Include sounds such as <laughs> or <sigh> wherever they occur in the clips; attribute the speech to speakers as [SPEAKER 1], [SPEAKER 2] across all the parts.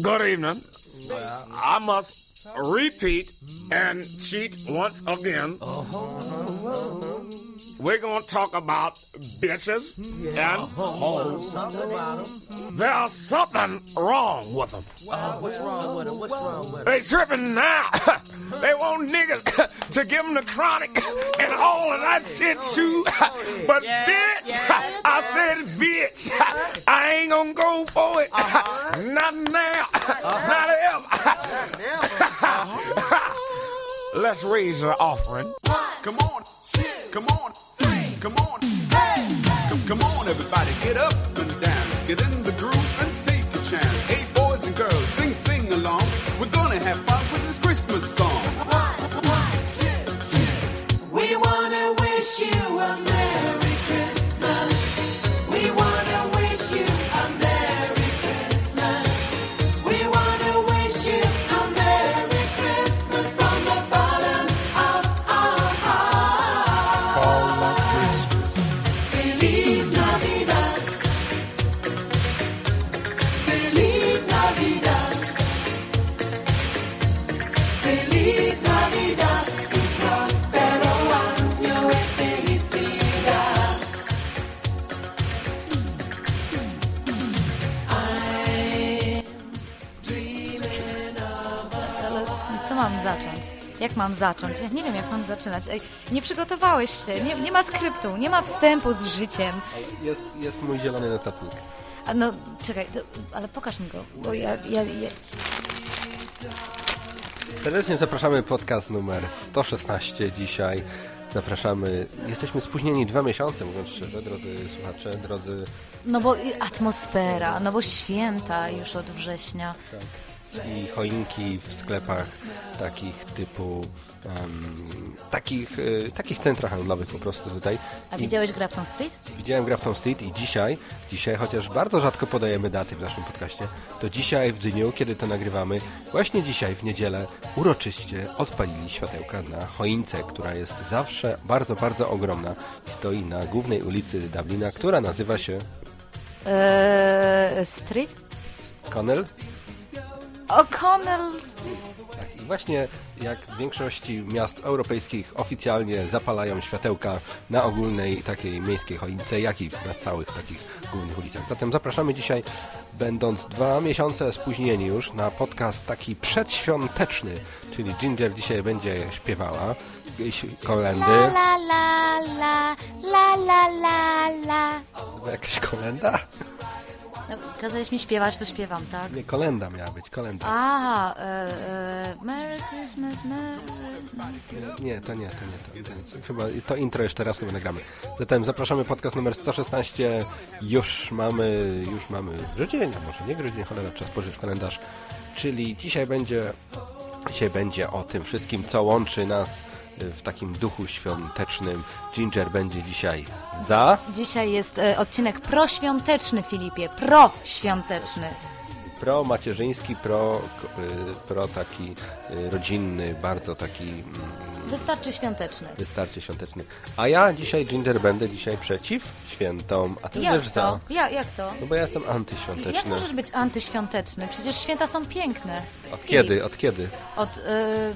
[SPEAKER 1] Good evening. I must repeat and cheat once again. Oh, oh, oh, We're going to talk about bitches and uh-huh. hoes. Mm-hmm. There's something wrong with them.
[SPEAKER 2] What's wrong with them? What's wrong with them?
[SPEAKER 1] They tripping now. <laughs> they want niggas <laughs> to give them the chronic and all of that oh, shit too. Oh, <laughs> but
[SPEAKER 2] Yeah,
[SPEAKER 1] bitch,
[SPEAKER 2] yeah.
[SPEAKER 1] I said bitch. I ain't gonna go for it. Uh-huh. Not now. Not ever. Uh-huh. Let's raise the offering.
[SPEAKER 3] One, Come on, two, come on, three, come on, come, come on, everybody, get up and dance, get in the groove and take a chance. Hey, boys and girls, sing, sing along. We're gonna have fun with this Christmas song.
[SPEAKER 4] Co mam zacząć? Jak mam zacząć? Ja nie wiem, jak mam zaczynać. Ej, nie przygotowałeś się, nie, nie ma skryptu, nie ma wstępu z życiem.
[SPEAKER 5] Jest, jest mój zielony notatnik.
[SPEAKER 4] A no, czekaj, to, ale pokaż mi go, bo ja, ja, ja...
[SPEAKER 5] Serdecznie zapraszamy podcast numer 116 dzisiaj. Zapraszamy. Jesteśmy spóźnieni dwa miesiące, mówiąc szczerze, drodzy słuchacze, drodzy
[SPEAKER 4] No bo atmosfera, no bo święta już od września.
[SPEAKER 5] I choinki w sklepach takich typu em, takich, e, takich centrach handlowych po prostu tutaj.
[SPEAKER 4] A
[SPEAKER 5] I
[SPEAKER 4] widziałeś Grafton Street?
[SPEAKER 5] widziałem Grafton Street i dzisiaj, dzisiaj, chociaż bardzo rzadko podajemy daty w naszym podcaście, to dzisiaj w dniu, kiedy to nagrywamy, właśnie dzisiaj w niedzielę uroczyście odpalili światełka na choince, która jest zawsze bardzo, bardzo ogromna i stoi na głównej ulicy Dublina, która nazywa się
[SPEAKER 4] Eee, street?
[SPEAKER 5] Connell.
[SPEAKER 4] O'Connell Street.
[SPEAKER 5] Tak, I właśnie jak w większości miast europejskich oficjalnie zapalają światełka na ogólnej takiej miejskiej choince, jak i na całych takich głównych ulicach. Zatem zapraszamy dzisiaj, będąc dwa miesiące spóźnieni już, na podcast taki przedświąteczny, czyli Ginger dzisiaj będzie śpiewała jakieś kolendy.
[SPEAKER 4] La la la la la la la.
[SPEAKER 5] Była jakaś kolenda?
[SPEAKER 4] No, kazałeś mi śpiewać, to śpiewam, tak?
[SPEAKER 5] Nie, kolenda miała być, kolenda.
[SPEAKER 4] Aha, e, e, Merry Christmas, Merry...
[SPEAKER 5] Nie, to nie, to nie, to, to nie. Chyba to intro jeszcze raz sobie nagramy. Zatem zapraszamy podcast numer 116. Już mamy, już mamy grudzień, a może nie grudzień, cholera, trzeba spojrzeć w kalendarz. Czyli dzisiaj będzie, dzisiaj będzie o tym wszystkim, co łączy nas w takim duchu świątecznym. Ginger będzie dzisiaj za.
[SPEAKER 4] Dzisiaj jest e, odcinek proświąteczny, Filipie, proświąteczny.
[SPEAKER 5] Pro macierzyński, pro, y, pro taki y, rodzinny, bardzo taki mm,
[SPEAKER 4] Wystarczy świąteczny.
[SPEAKER 5] wystarczy świąteczny. A ja dzisiaj, Ginger, będę dzisiaj przeciw świętom, a ty
[SPEAKER 4] Jak
[SPEAKER 5] będziesz za.
[SPEAKER 4] to? Ja, jak to?
[SPEAKER 5] No bo ja jestem
[SPEAKER 4] Jak
[SPEAKER 5] antyświąteczny.
[SPEAKER 4] możesz być antyświąteczny? Przecież święta są piękne.
[SPEAKER 5] Od
[SPEAKER 4] Filip,
[SPEAKER 5] kiedy? Od kiedy?
[SPEAKER 4] Od e,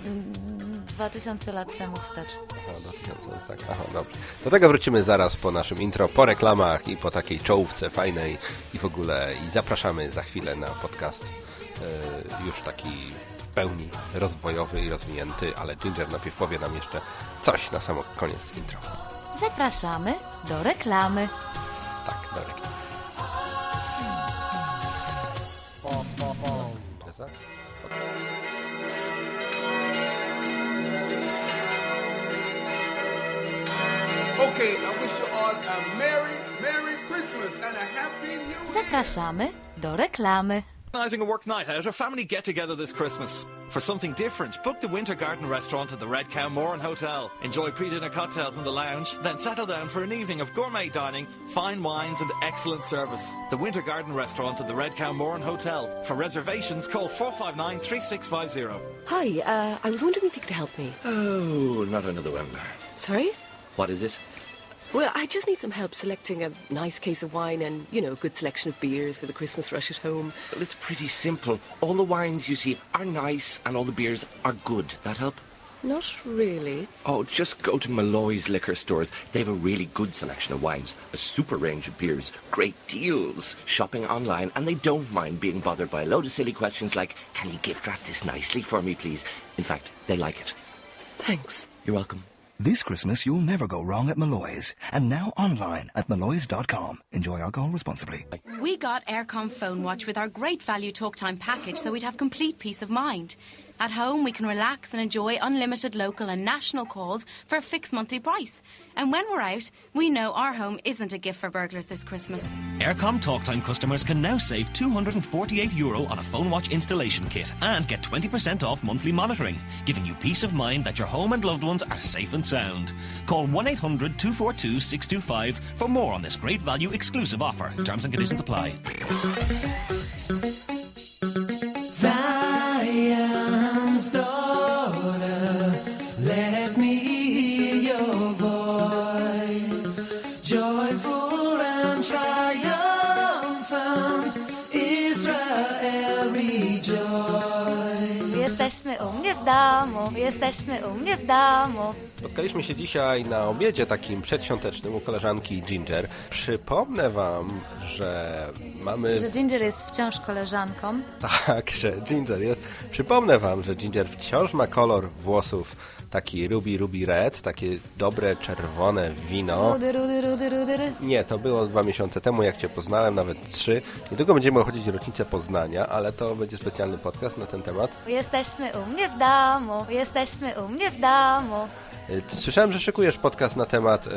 [SPEAKER 4] 2000 lat temu wstecz.
[SPEAKER 5] Aha, do tysiąca, tak. Aha, dobrze. Do tego wrócimy zaraz po naszym intro, po reklamach i po takiej czołówce fajnej i w ogóle. I zapraszamy za chwilę na podcast e, już taki w pełni rozwojowy i rozwinięty, ale Ginger najpierw powie nam jeszcze coś na sam koniec intro.
[SPEAKER 4] Zapraszamy do reklamy.
[SPEAKER 5] Tak, do reklamy.
[SPEAKER 3] Okay, I
[SPEAKER 4] Zapraszamy do reklamy.
[SPEAKER 6] Organising a work night out or family get together this Christmas. For something different, book the Winter Garden restaurant at the Red Cow Moran Hotel. Enjoy pre dinner cocktails in the lounge, then settle down for an evening of gourmet dining, fine wines, and excellent service. The Winter Garden restaurant at the Red Cow Moran Hotel. For reservations, call 459 3650.
[SPEAKER 7] Hi, uh, I was wondering if you could help me.
[SPEAKER 8] Oh, not another one.
[SPEAKER 7] Sorry?
[SPEAKER 8] What is it?
[SPEAKER 7] Well, I just need some help selecting a nice case of wine and, you know, a good selection of beers for the Christmas rush at home.
[SPEAKER 8] Well, it's pretty simple. All the wines you see are nice and all the beers are good. That help?
[SPEAKER 7] Not really.
[SPEAKER 8] Oh, just go to Malloy's liquor stores. They have a really good selection of wines, a super range of beers, great deals, shopping online, and they don't mind being bothered by a load of silly questions like, can you gift wrap this nicely for me, please? In fact, they like it.
[SPEAKER 7] Thanks.
[SPEAKER 8] You're welcome.
[SPEAKER 9] This Christmas, you'll never go wrong at Malloy's. And now online at malloys.com. Enjoy alcohol responsibly.
[SPEAKER 10] We got Aircom Phone Watch with our great value talk time package so we'd have complete peace of mind. At home, we can relax and enjoy unlimited local and national calls for a fixed monthly price. And when we're out, we know our home isn't a gift for burglars this Christmas.
[SPEAKER 11] Aircom TalkTime customers can now save €248 Euro on a phone watch installation kit and get 20% off monthly monitoring, giving you peace of mind that your home and loved ones are safe and sound. Call 1 800 242 625 for more on this great value exclusive offer. Terms and conditions apply.
[SPEAKER 4] Jesteśmy u mnie w domu, jesteśmy u mnie w domu.
[SPEAKER 5] Spotkaliśmy się dzisiaj na obiedzie takim przedświątecznym u koleżanki Ginger. Przypomnę wam, że mamy...
[SPEAKER 4] Że Ginger jest wciąż koleżanką.
[SPEAKER 5] Tak, że Ginger jest... Przypomnę wam, że Ginger wciąż ma kolor włosów taki ruby, ruby red, takie dobre, czerwone wino.
[SPEAKER 4] Rudy, rudy, rudy, rudy.
[SPEAKER 5] Nie, to było dwa miesiące temu, jak Cię poznałem, nawet trzy. Niedługo będziemy chodzić rocznicę Poznania, ale to będzie specjalny podcast na ten temat.
[SPEAKER 4] Jesteśmy u mnie w domu, jesteśmy u mnie w domu.
[SPEAKER 5] Y, Słyszałem, że szykujesz podcast na temat y,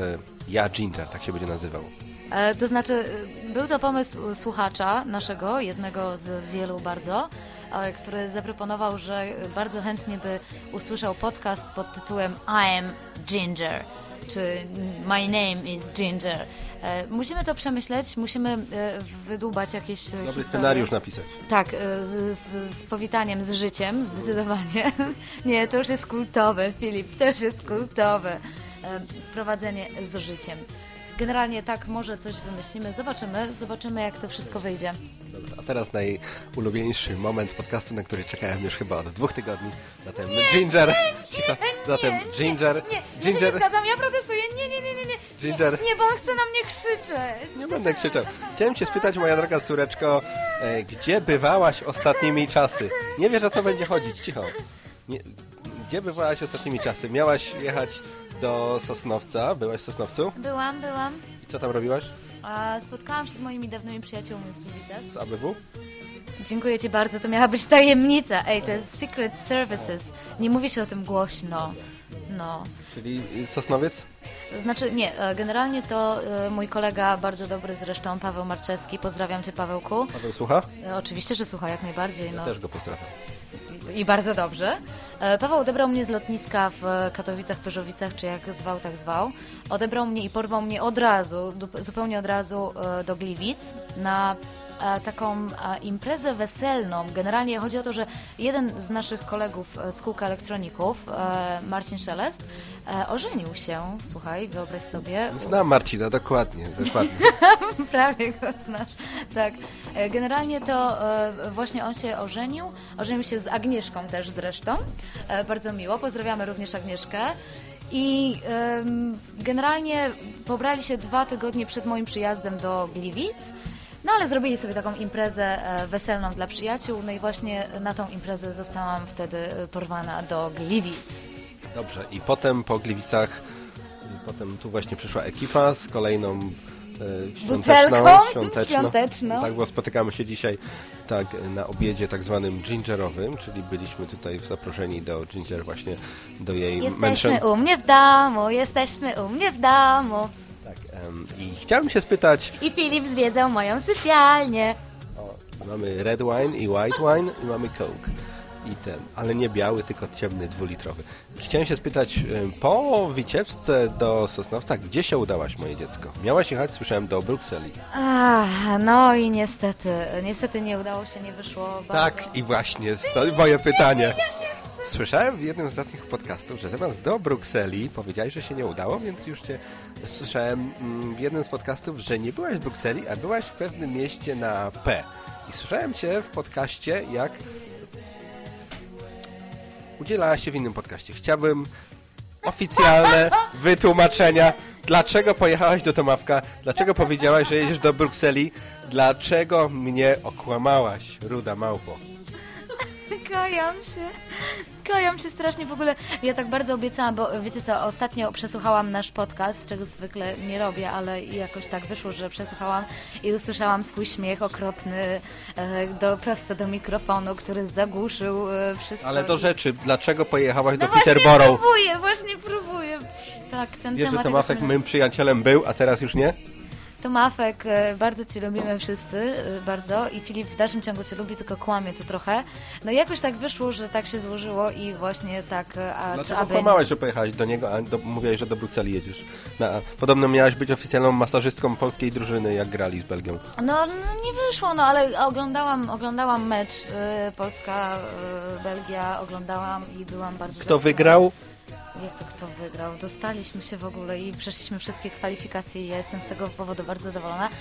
[SPEAKER 5] Ja Ginger, tak się będzie nazywał.
[SPEAKER 4] E, to znaczy, e, był to pomysł słuchacza naszego, jednego z wielu bardzo, który zaproponował, że bardzo chętnie by usłyszał podcast pod tytułem I am Ginger, czy My name is Ginger. E, Musimy to przemyśleć, musimy e, wydłubać jakieś e,
[SPEAKER 5] Dobry
[SPEAKER 4] historie.
[SPEAKER 5] scenariusz napisać.
[SPEAKER 4] Tak, e, z, z, z powitaniem z życiem, zdecydowanie. <laughs> Nie, to już jest kultowe, Filip, to już jest kultowe. E, Prowadzenie z życiem. Generalnie tak, może coś wymyślimy, zobaczymy, zobaczymy jak to wszystko wyjdzie.
[SPEAKER 5] Dobrze, a teraz najulubieńszy moment podcastu, na który czekałem już chyba od dwóch tygodni. Zatem Ginger, <laughs> cicho, zatem Ginger,
[SPEAKER 4] Nie, nie
[SPEAKER 5] Ginger,
[SPEAKER 4] zgadzam, ja protestuję, nie, nie, nie, nie, nie.
[SPEAKER 5] Ginger.
[SPEAKER 4] Nie, nie, bo on chce na mnie krzyczeć.
[SPEAKER 5] nie będę krzyczał. Chciałem Cię spytać, moja droga córeczko, e, gdzie bywałaś ostatnimi czasy? Nie wiesz, o co będzie chodzić, cicho. Nie, gdzie bywałaś ostatnimi czasy? Miałaś jechać do Sosnowca, byłaś w Sosnowcu?
[SPEAKER 4] Byłam, byłam.
[SPEAKER 5] I co tam robiłaś?
[SPEAKER 4] A spotkałam się z moimi dawnymi przyjaciółmi w Gliwicach.
[SPEAKER 5] Z ABW?
[SPEAKER 4] Dziękuję Ci bardzo, to miała być tajemnica. Ej, to jest Secret Services. Nie mówi się o tym głośno. No.
[SPEAKER 5] Czyli Sosnowiec?
[SPEAKER 4] Znaczy, nie, e, generalnie to e, mój kolega, bardzo dobry zresztą, Paweł Marczewski. Pozdrawiam Cię, Pawełku.
[SPEAKER 5] Paweł słucha?
[SPEAKER 4] E, Oczywiście, że słucha, jak najbardziej.
[SPEAKER 5] Ja
[SPEAKER 4] No.
[SPEAKER 5] też go pozdrawiam.
[SPEAKER 4] I bardzo dobrze. E, Paweł odebrał mnie z lotniska w Katowicach, Pyrzowicach, czy jak zwał, tak zwał. Odebrał mnie i porwał mnie od razu, zupełnie od razu e, do Gliwic na taką e, imprezę weselną. Generalnie chodzi o to, że jeden z naszych kolegów e, z kółka elektroników, e, Marcin Szelest, e, ożenił się, słuchaj, wyobraź sobie,
[SPEAKER 5] Znam Marcina, dokładnie, dokładnie. <laughs>
[SPEAKER 4] Prawie go znasz. Tak. E, Generalnie to e, właśnie on się ożenił. Ożenił się z Agnieszką też zresztą. E, Bardzo miło. Pozdrawiamy również Agnieszkę. I generalnie pobrali się dwa tygodnie przed moim przyjazdem do Gliwic. No ale zrobili sobie taką imprezę e, weselną dla przyjaciół. No i właśnie na tą imprezę zostałam wtedy e, porwana do Gliwic.
[SPEAKER 5] Dobrze, i potem po Gliwicach, potem tu właśnie przyszła ekipa z kolejną e, świąteczną,
[SPEAKER 4] Butelką świąteczną.
[SPEAKER 5] Tak, bo spotykamy się dzisiaj tak na obiedzie tak zwanym gingerowym, czyli byliśmy tutaj zaproszeni do Ginger właśnie do jej
[SPEAKER 4] Jesteśmy u mnie w domu, jesteśmy u mnie w domu.
[SPEAKER 5] I chciałem się spytać,
[SPEAKER 4] I Filip zwiedzał moją sypialnię.
[SPEAKER 5] mamy red wine i white wine i mamy coke. I ten, ale nie biały, tylko ciemny, dwulitrowy. Chciałem się spytać, po wycieczce do Sosnowca, gdzie się udałaś, moje dziecko? Miałaś jechać, słyszałem, do Brukseli.
[SPEAKER 4] Ach, no i niestety, niestety nie udało się, nie wyszło bardzo.
[SPEAKER 5] Tak, i właśnie, to moje pytanie. Słyszałem w jednym z ostatnich podcastów, że zamiast do Brukseli powiedziałeś, że się nie udało, więc już cię słyszałem mm, w jednym z podcastów, że nie byłaś w Brukseli, a byłaś w pewnym mieście na P. I słyszałem cię w podcaście, jak udzielałaś się w innym podcaście. Chciałbym oficjalne wytłumaczenia, dlaczego pojechałaś do Tomawka, dlaczego powiedziałaś, że jedziesz do Brukseli, dlaczego mnie okłamałaś, ruda małpo.
[SPEAKER 4] Kajam się. Kajam się strasznie w ogóle. Ja tak bardzo obiecałam, bo wiecie co, ostatnio przesłuchałam nasz podcast, czego zwykle nie robię, ale jakoś tak wyszło, że przesłuchałam i usłyszałam swój śmiech okropny e, do, prosto do mikrofonu, który zagłuszył e, wszystko.
[SPEAKER 5] Ale do rzeczy, dlaczego pojechałaś
[SPEAKER 4] No
[SPEAKER 5] do
[SPEAKER 4] właśnie
[SPEAKER 5] Peterborough?
[SPEAKER 4] próbuję, właśnie próbuję. Tak, ten
[SPEAKER 5] Wiesz, że
[SPEAKER 4] temat...
[SPEAKER 5] Tomasek
[SPEAKER 4] jakoś mnie-
[SPEAKER 5] moim przyjacielem był, a teraz już nie?
[SPEAKER 4] Tomafek, e, bardzo Cię lubimy wszyscy, e, bardzo i Filip w dalszym ciągu Cię lubi, tylko kłamie tu trochę. No i jakoś tak wyszło, że tak się złożyło i właśnie tak, e, a
[SPEAKER 5] Dlaczego
[SPEAKER 4] aby...
[SPEAKER 5] kłamałaś, że pojechałaś do niego, a do, mówiłaś, że do Brukseli jedziesz? Na, podobno miałaś być oficjalną masażystką polskiej drużyny, jak grali z Belgią.
[SPEAKER 4] No, no nie wyszło, no ale oglądałam, oglądałam mecz y, Polska, y, Belgia, oglądałam i byłam bardzo
[SPEAKER 5] Kto wygrał?
[SPEAKER 4] Jak to kto wygrał? Dostaliśmy się w ogóle i przeszliśmy wszystkie kwalifikacje i ja jestem z tego powodu bardzo zadowolona. Y,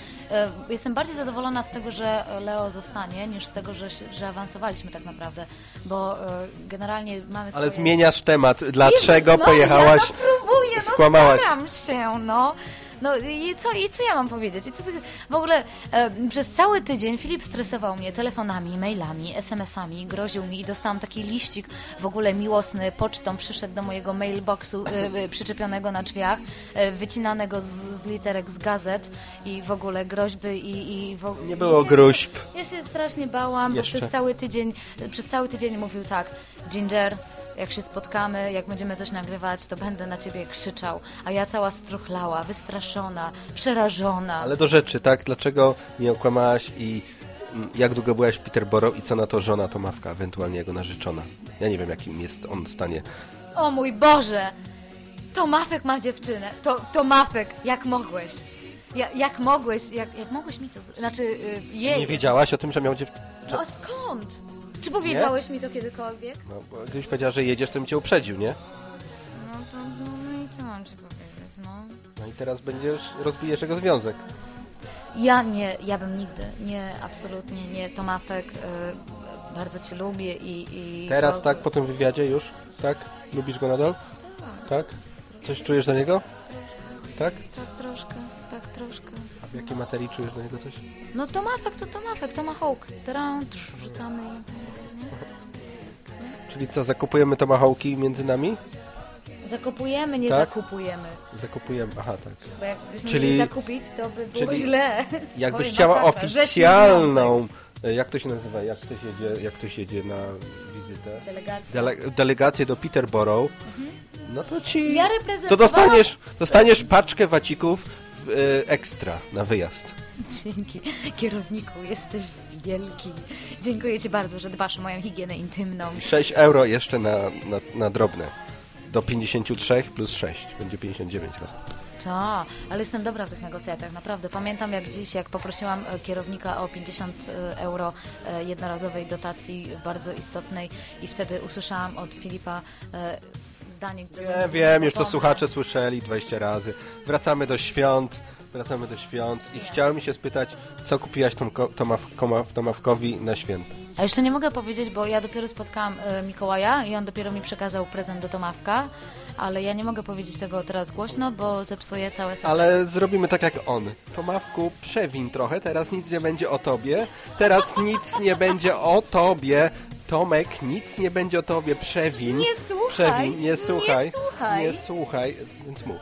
[SPEAKER 4] Jestem bardziej zadowolona z tego, że Leo zostanie, niż z tego, że, że awansowaliśmy tak naprawdę, bo y, generalnie mamy
[SPEAKER 5] Ale
[SPEAKER 4] swoje...
[SPEAKER 5] zmieniasz temat. Dlaczego
[SPEAKER 4] Jezus Maria,
[SPEAKER 5] pojechałaś?
[SPEAKER 4] No próbuję, no
[SPEAKER 5] skłamałaś?
[SPEAKER 4] się, no. No i co, i co ja mam powiedzieć? I co ty, w ogóle e, przez cały tydzień Filip stresował mnie telefonami, mailami, SMS-ami, groził mi i dostałam taki liścik w ogóle miłosny, pocztą przyszedł do mojego mailboxu e, e, przyczepionego na drzwiach, e, wycinanego z, z literek z gazet i w ogóle groźby i... i
[SPEAKER 5] Nie było gruźb.
[SPEAKER 4] ja się strasznie bałam,
[SPEAKER 5] Jeszcze.
[SPEAKER 4] bo przez cały tydzień, przez cały tydzień mówił tak, Ginger, jak się spotkamy, jak będziemy coś nagrywać, to będę na ciebie krzyczał, a ja cała struchlała, wystraszona, przerażona.
[SPEAKER 5] Ale do rzeczy, tak? Dlaczego nie okłamałaś i mm, jak długo byłaś w Peterborough i co na to żona Tomawka, ewentualnie jego narzeczona? Ja nie wiem, jakim jest on w stanie.
[SPEAKER 4] O mój Boże! To Mafek ma dziewczynę. To, to Mafek, jak mogłeś? Ja, jak mogłeś, jak, jak mogłeś mi to... Znaczy, y, jej.
[SPEAKER 5] Nie wiedziałaś o tym, że miał dziewczynę?
[SPEAKER 4] No a skąd? Czy powiedziałeś mi to kiedykolwiek?
[SPEAKER 5] No, bo gdybyś powiedziała, że jedziesz, to bym cię uprzedził, nie?
[SPEAKER 4] No to, no, no i co mam ci powiedzieć, no?
[SPEAKER 5] No i teraz będziesz, rozbijesz jego związek.
[SPEAKER 4] Ja nie, ja bym nigdy, nie, absolutnie nie. Tomafek, y, bardzo Cię lubię i... i
[SPEAKER 5] Teraz
[SPEAKER 4] to-
[SPEAKER 5] tak, po tym wywiadzie już? Tak? Lubisz go nadal? Tak? Coś czujesz do niego? Tak?
[SPEAKER 4] Tak troszkę, tak troszkę.
[SPEAKER 5] A w jakiej materii czujesz do niego coś?
[SPEAKER 4] No Tomafek to Tomafek, Tomahawk. Teraz rzucamy i...
[SPEAKER 5] Czyli co, zakupujemy tomahawki między nami?
[SPEAKER 4] Zakupujemy, nie
[SPEAKER 5] Tak?
[SPEAKER 4] zakupujemy.
[SPEAKER 5] Zakupujemy, aha tak.
[SPEAKER 4] Bo jakbyśmy
[SPEAKER 5] Czyli-
[SPEAKER 4] mieli zakupić, to by było
[SPEAKER 5] czyli
[SPEAKER 4] źle.
[SPEAKER 5] Jakbyś
[SPEAKER 4] Oj,
[SPEAKER 5] chciała
[SPEAKER 4] masakra,
[SPEAKER 5] oficjalną, e, jak to się nazywa, jak ktoś jedzie, jak ktoś jedzie na wizytę?
[SPEAKER 4] Delegacja.
[SPEAKER 5] Dele, delegację do Peterborough, no to ci...
[SPEAKER 4] Ja
[SPEAKER 5] To
[SPEAKER 4] reprezentowałam-
[SPEAKER 5] dostaniesz, dostaniesz paczkę wacików w, e, ekstra na wyjazd.
[SPEAKER 4] Dzięki. Kierowniku, jesteś wielki. Dziękuję Ci bardzo, że dbasz o moją higienę intymną.
[SPEAKER 5] 6 euro jeszcze na, na, na drobne. Do 53 plus 6. Będzie 59 razy.
[SPEAKER 4] Tak, ale jestem dobra w tych negocjacjach, naprawdę. Pamiętam jak dziś, jak poprosiłam e, kierownika o 50 e, euro e, jednorazowej dotacji bardzo istotnej i wtedy usłyszałam od Filipa zdanie, które...
[SPEAKER 5] Nie wiem, już to słuchacze słyszeli 20 razy. Wracamy do świąt. Wracamy do świąt i chciałem mi się spytać, co kupiłaś Tomko, Tomawkowi na święta?
[SPEAKER 4] A jeszcze nie mogę powiedzieć, bo ja dopiero spotkałam e, Mikołaja i on dopiero mi przekazał prezent do Tomawka, ale ja nie mogę powiedzieć tego teraz głośno, bo zepsuję całe serce.
[SPEAKER 5] Ale zrobimy tak jak on. Tomawku, przewin trochę, teraz nic nie będzie o tobie. Teraz nic nie będzie o tobie. Tomek, nic nie będzie o tobie, przewin.
[SPEAKER 4] Nie słuchaj,
[SPEAKER 5] Przewin, nie
[SPEAKER 4] nie
[SPEAKER 5] słuchaj.
[SPEAKER 4] słuchaj.
[SPEAKER 5] Nie słuchaj, więc mów.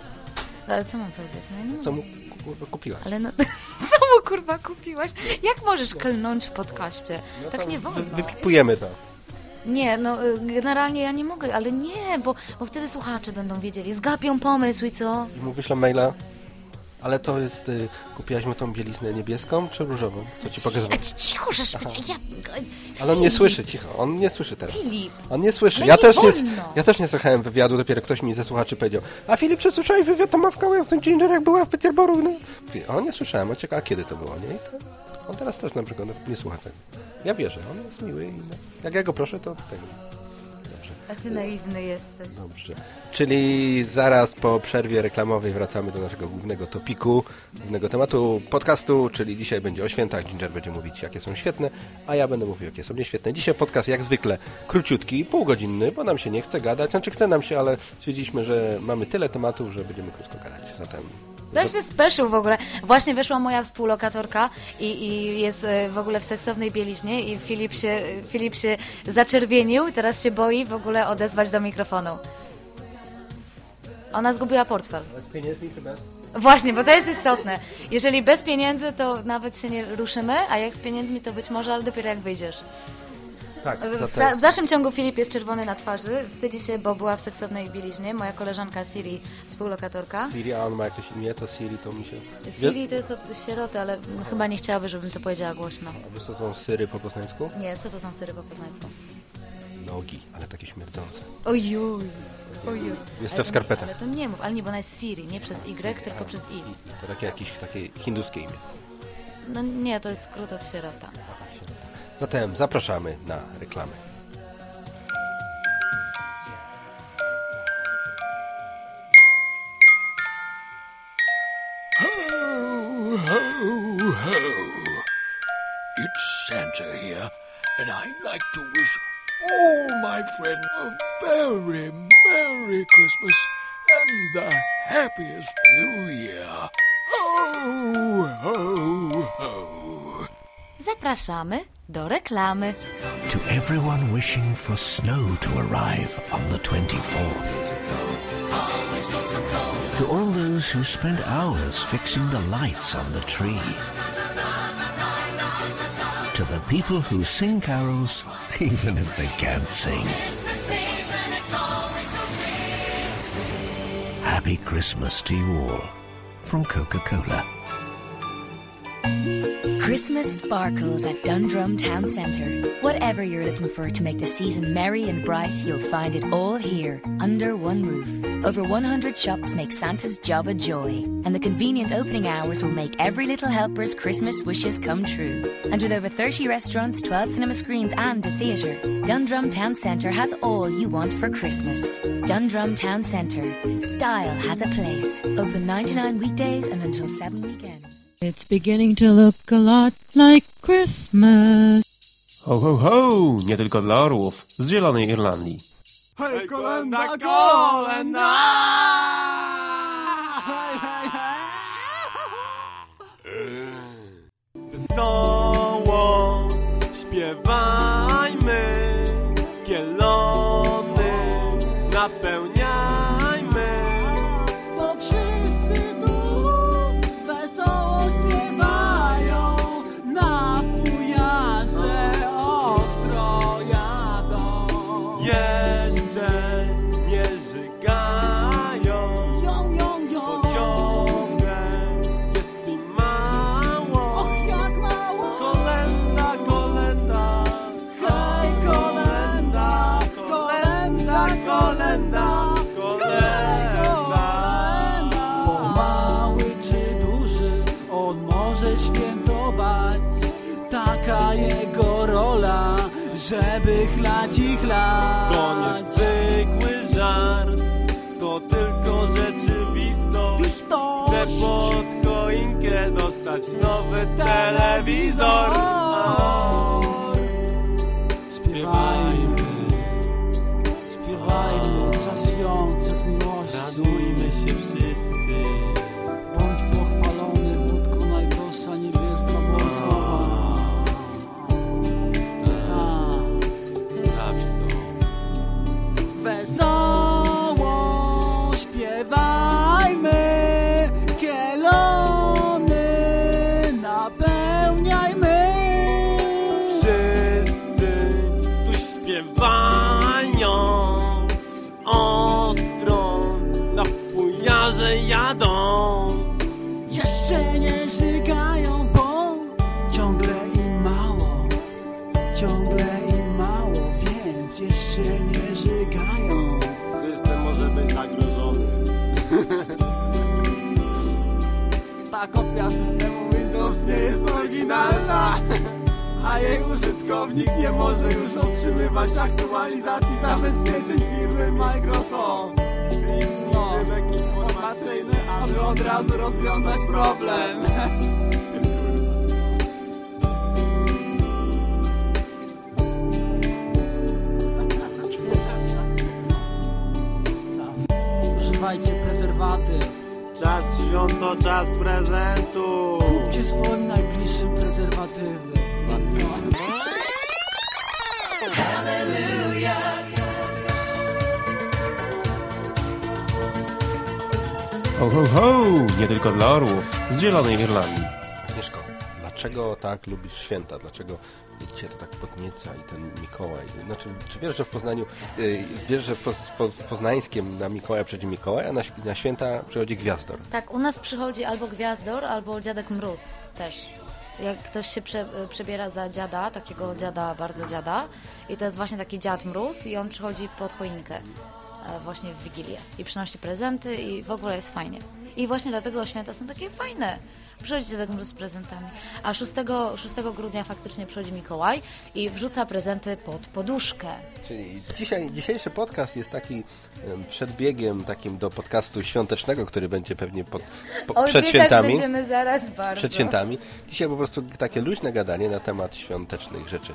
[SPEAKER 4] Ale co mam powiedzieć? No, ja nie
[SPEAKER 5] Co mu kurwa kupiłaś?
[SPEAKER 4] Ale no, <laughs> co mu kurwa kupiłaś? Jak możesz klnąć w podcaście? tak nie wolno.
[SPEAKER 5] Wy, wypipujemy to.
[SPEAKER 4] Nie, no y, generalnie ja nie mogę, ale nie, bo, bo wtedy słuchacze będą wiedzieli. Zgapią pomysł i co?
[SPEAKER 5] I mu wyślę maila. Ale to jest, y, kupiłaś mu tą bieliznę niebieską czy różową? Co ci
[SPEAKER 4] A
[SPEAKER 5] pokazywał?
[SPEAKER 4] ci- cicho, żeś powiedział. Ja...
[SPEAKER 5] Ale on nie słyszy, cicho, on nie słyszy teraz.
[SPEAKER 4] Filip.
[SPEAKER 5] On nie słyszy.
[SPEAKER 4] Ale
[SPEAKER 5] Ja
[SPEAKER 4] nie
[SPEAKER 5] też nie,
[SPEAKER 4] wolno.
[SPEAKER 5] ja też nie słuchałem wywiadu, dopiero ktoś mi ze słuchaczy powiedział A Filip, przesłyszałeś wywiad Tomawka Wilson Ginger, jak była w Peterborough? No. Mówię, O, nie słyszałem, a ciekawe kiedy to było, nie? I to, on teraz też na przykład nie słucha tego. Ja wierzę, on jest miły i no, jak ja go proszę, to tego.
[SPEAKER 4] A ty naiwny jesteś.
[SPEAKER 5] Dobrze. Czyli zaraz po przerwie reklamowej wracamy do naszego głównego topiku, głównego tematu podcastu, czyli dzisiaj będzie o świętach. Ginger będzie mówić, jakie są świetne, a ja będę mówił, jakie są nieświetne. Dzisiaj podcast jak zwykle króciutki, półgodzinny, bo nam się nie chce gadać. Znaczy chce nam się, ale stwierdziliśmy, że mamy tyle tematów, że będziemy krótko gadać. Zatem
[SPEAKER 4] To się speszył w ogóle. Właśnie weszła moja współlokatorka i, i jest e, w ogóle w seksownej bieliźnie i Filip się, Filip się zaczerwienił, teraz się boi w ogóle odezwać do mikrofonu. Ona zgubiła portfel. Właśnie, bo to jest istotne. Jeżeli bez pieniędzy, to nawet się nie ruszymy, a jak z pieniędzmi, to być może, ale dopiero jak wyjdziesz.
[SPEAKER 5] Tak,
[SPEAKER 4] W, w dalszym ciągu Filip jest czerwony na twarzy, wstydzi się, bo była w seksownej bieliźnie. Moja koleżanka Siri, współlokatorka.
[SPEAKER 5] Siri, a on ma jakieś imię, to Siri to mi się...
[SPEAKER 4] Siri to jest od sieroty, ale chyba nie chciałaby, żebym to powiedziała głośno.
[SPEAKER 5] A wiesz co to są syry po poznańsku?
[SPEAKER 4] Nie, co to są syry po poznańsku?
[SPEAKER 5] Nogi, ale takie śmierdzące.
[SPEAKER 4] Ojuj. Ojuj.
[SPEAKER 5] Jest
[SPEAKER 4] Ale
[SPEAKER 5] to w skarpetach.
[SPEAKER 4] Ale to nie mów, ale nie, bo ona jest Siri, nie przez Y, tylko przez I.
[SPEAKER 5] To takie jakieś takie hinduskie imię.
[SPEAKER 4] No nie, to jest skrót od sierota.
[SPEAKER 5] Zatem zapraszamy na reklamę.
[SPEAKER 12] Ho, ho, ho. It's Santa here, and I'd like to wish all my friends a very Merry Christmas and the happiest New Year. Ho, ho, ho.
[SPEAKER 4] Zapraszamy do reklamy.
[SPEAKER 13] To everyone wishing for snow to arrive on the 24th. To all those who spent hours fixing the lights on the tree. To the people who sing carols <laughs> even if they can't sing. Happy Christmas to you all from Coca-Cola.
[SPEAKER 14] Christmas sparkles at Dundrum Town Centre. Whatever you're looking for to make the season merry and bright, you'll find it all here, under one roof. Over 100 shops make Santa's job a joy, and the convenient opening hours will make every little helper's Christmas wishes come true. And with over 30 restaurants, 12 cinema screens, and a theatre, Dundrum Town Centre has all you want for Christmas. Dundrum Town Centre. Style has a place. Open 99 weekdays and until 7 weekends.
[SPEAKER 15] It's beginning to look a lot like Christmas.
[SPEAKER 16] Ho, ho, ho! Nie tylko dla orłów z Zielonej Irlandii.
[SPEAKER 17] Hej, kolenda, kolenda!
[SPEAKER 2] Salvador.
[SPEAKER 16] Ho, ho, ho! Nie tylko dla orłów z Zielonej Irlandii.
[SPEAKER 5] Agnieszko, dlaczego tak lubisz święta? Dlaczego cię to tak podnieca i ten Mikołaj? Znaczy, czy wiesz, że w Poznaniu, y, wiesz, że w, Poz, po, w Poznańskiem na Mikołaja przychodzi Mikołaj, a na, na święta przychodzi Gwiazdor?
[SPEAKER 4] Tak, u nas przychodzi albo Gwiazdor, albo Dziadek Mróz też. Jak ktoś się prze, przebiera za dziada, takiego dziada, bardzo dziada, i to jest właśnie taki dziad Mróz i on przychodzi pod choinkę właśnie w Wigilię i przynosi prezenty i w ogóle jest fajnie. I właśnie dlatego święta są takie fajne. Przychodzi Dziadek Mróz z prezentami. A 6, 6 grudnia faktycznie przychodzi Mikołaj i wrzuca prezenty pod poduszkę.
[SPEAKER 5] Czyli dzisiaj, dzisiejszy podcast jest taki em, przedbiegiem takim do podcastu świątecznego, który będzie pewnie pod, po,
[SPEAKER 4] Oj,
[SPEAKER 5] przed świętami.
[SPEAKER 4] będziemy zaraz bardzo.
[SPEAKER 5] Przed świętami. Dzisiaj po prostu takie luźne gadanie na temat świątecznych rzeczy.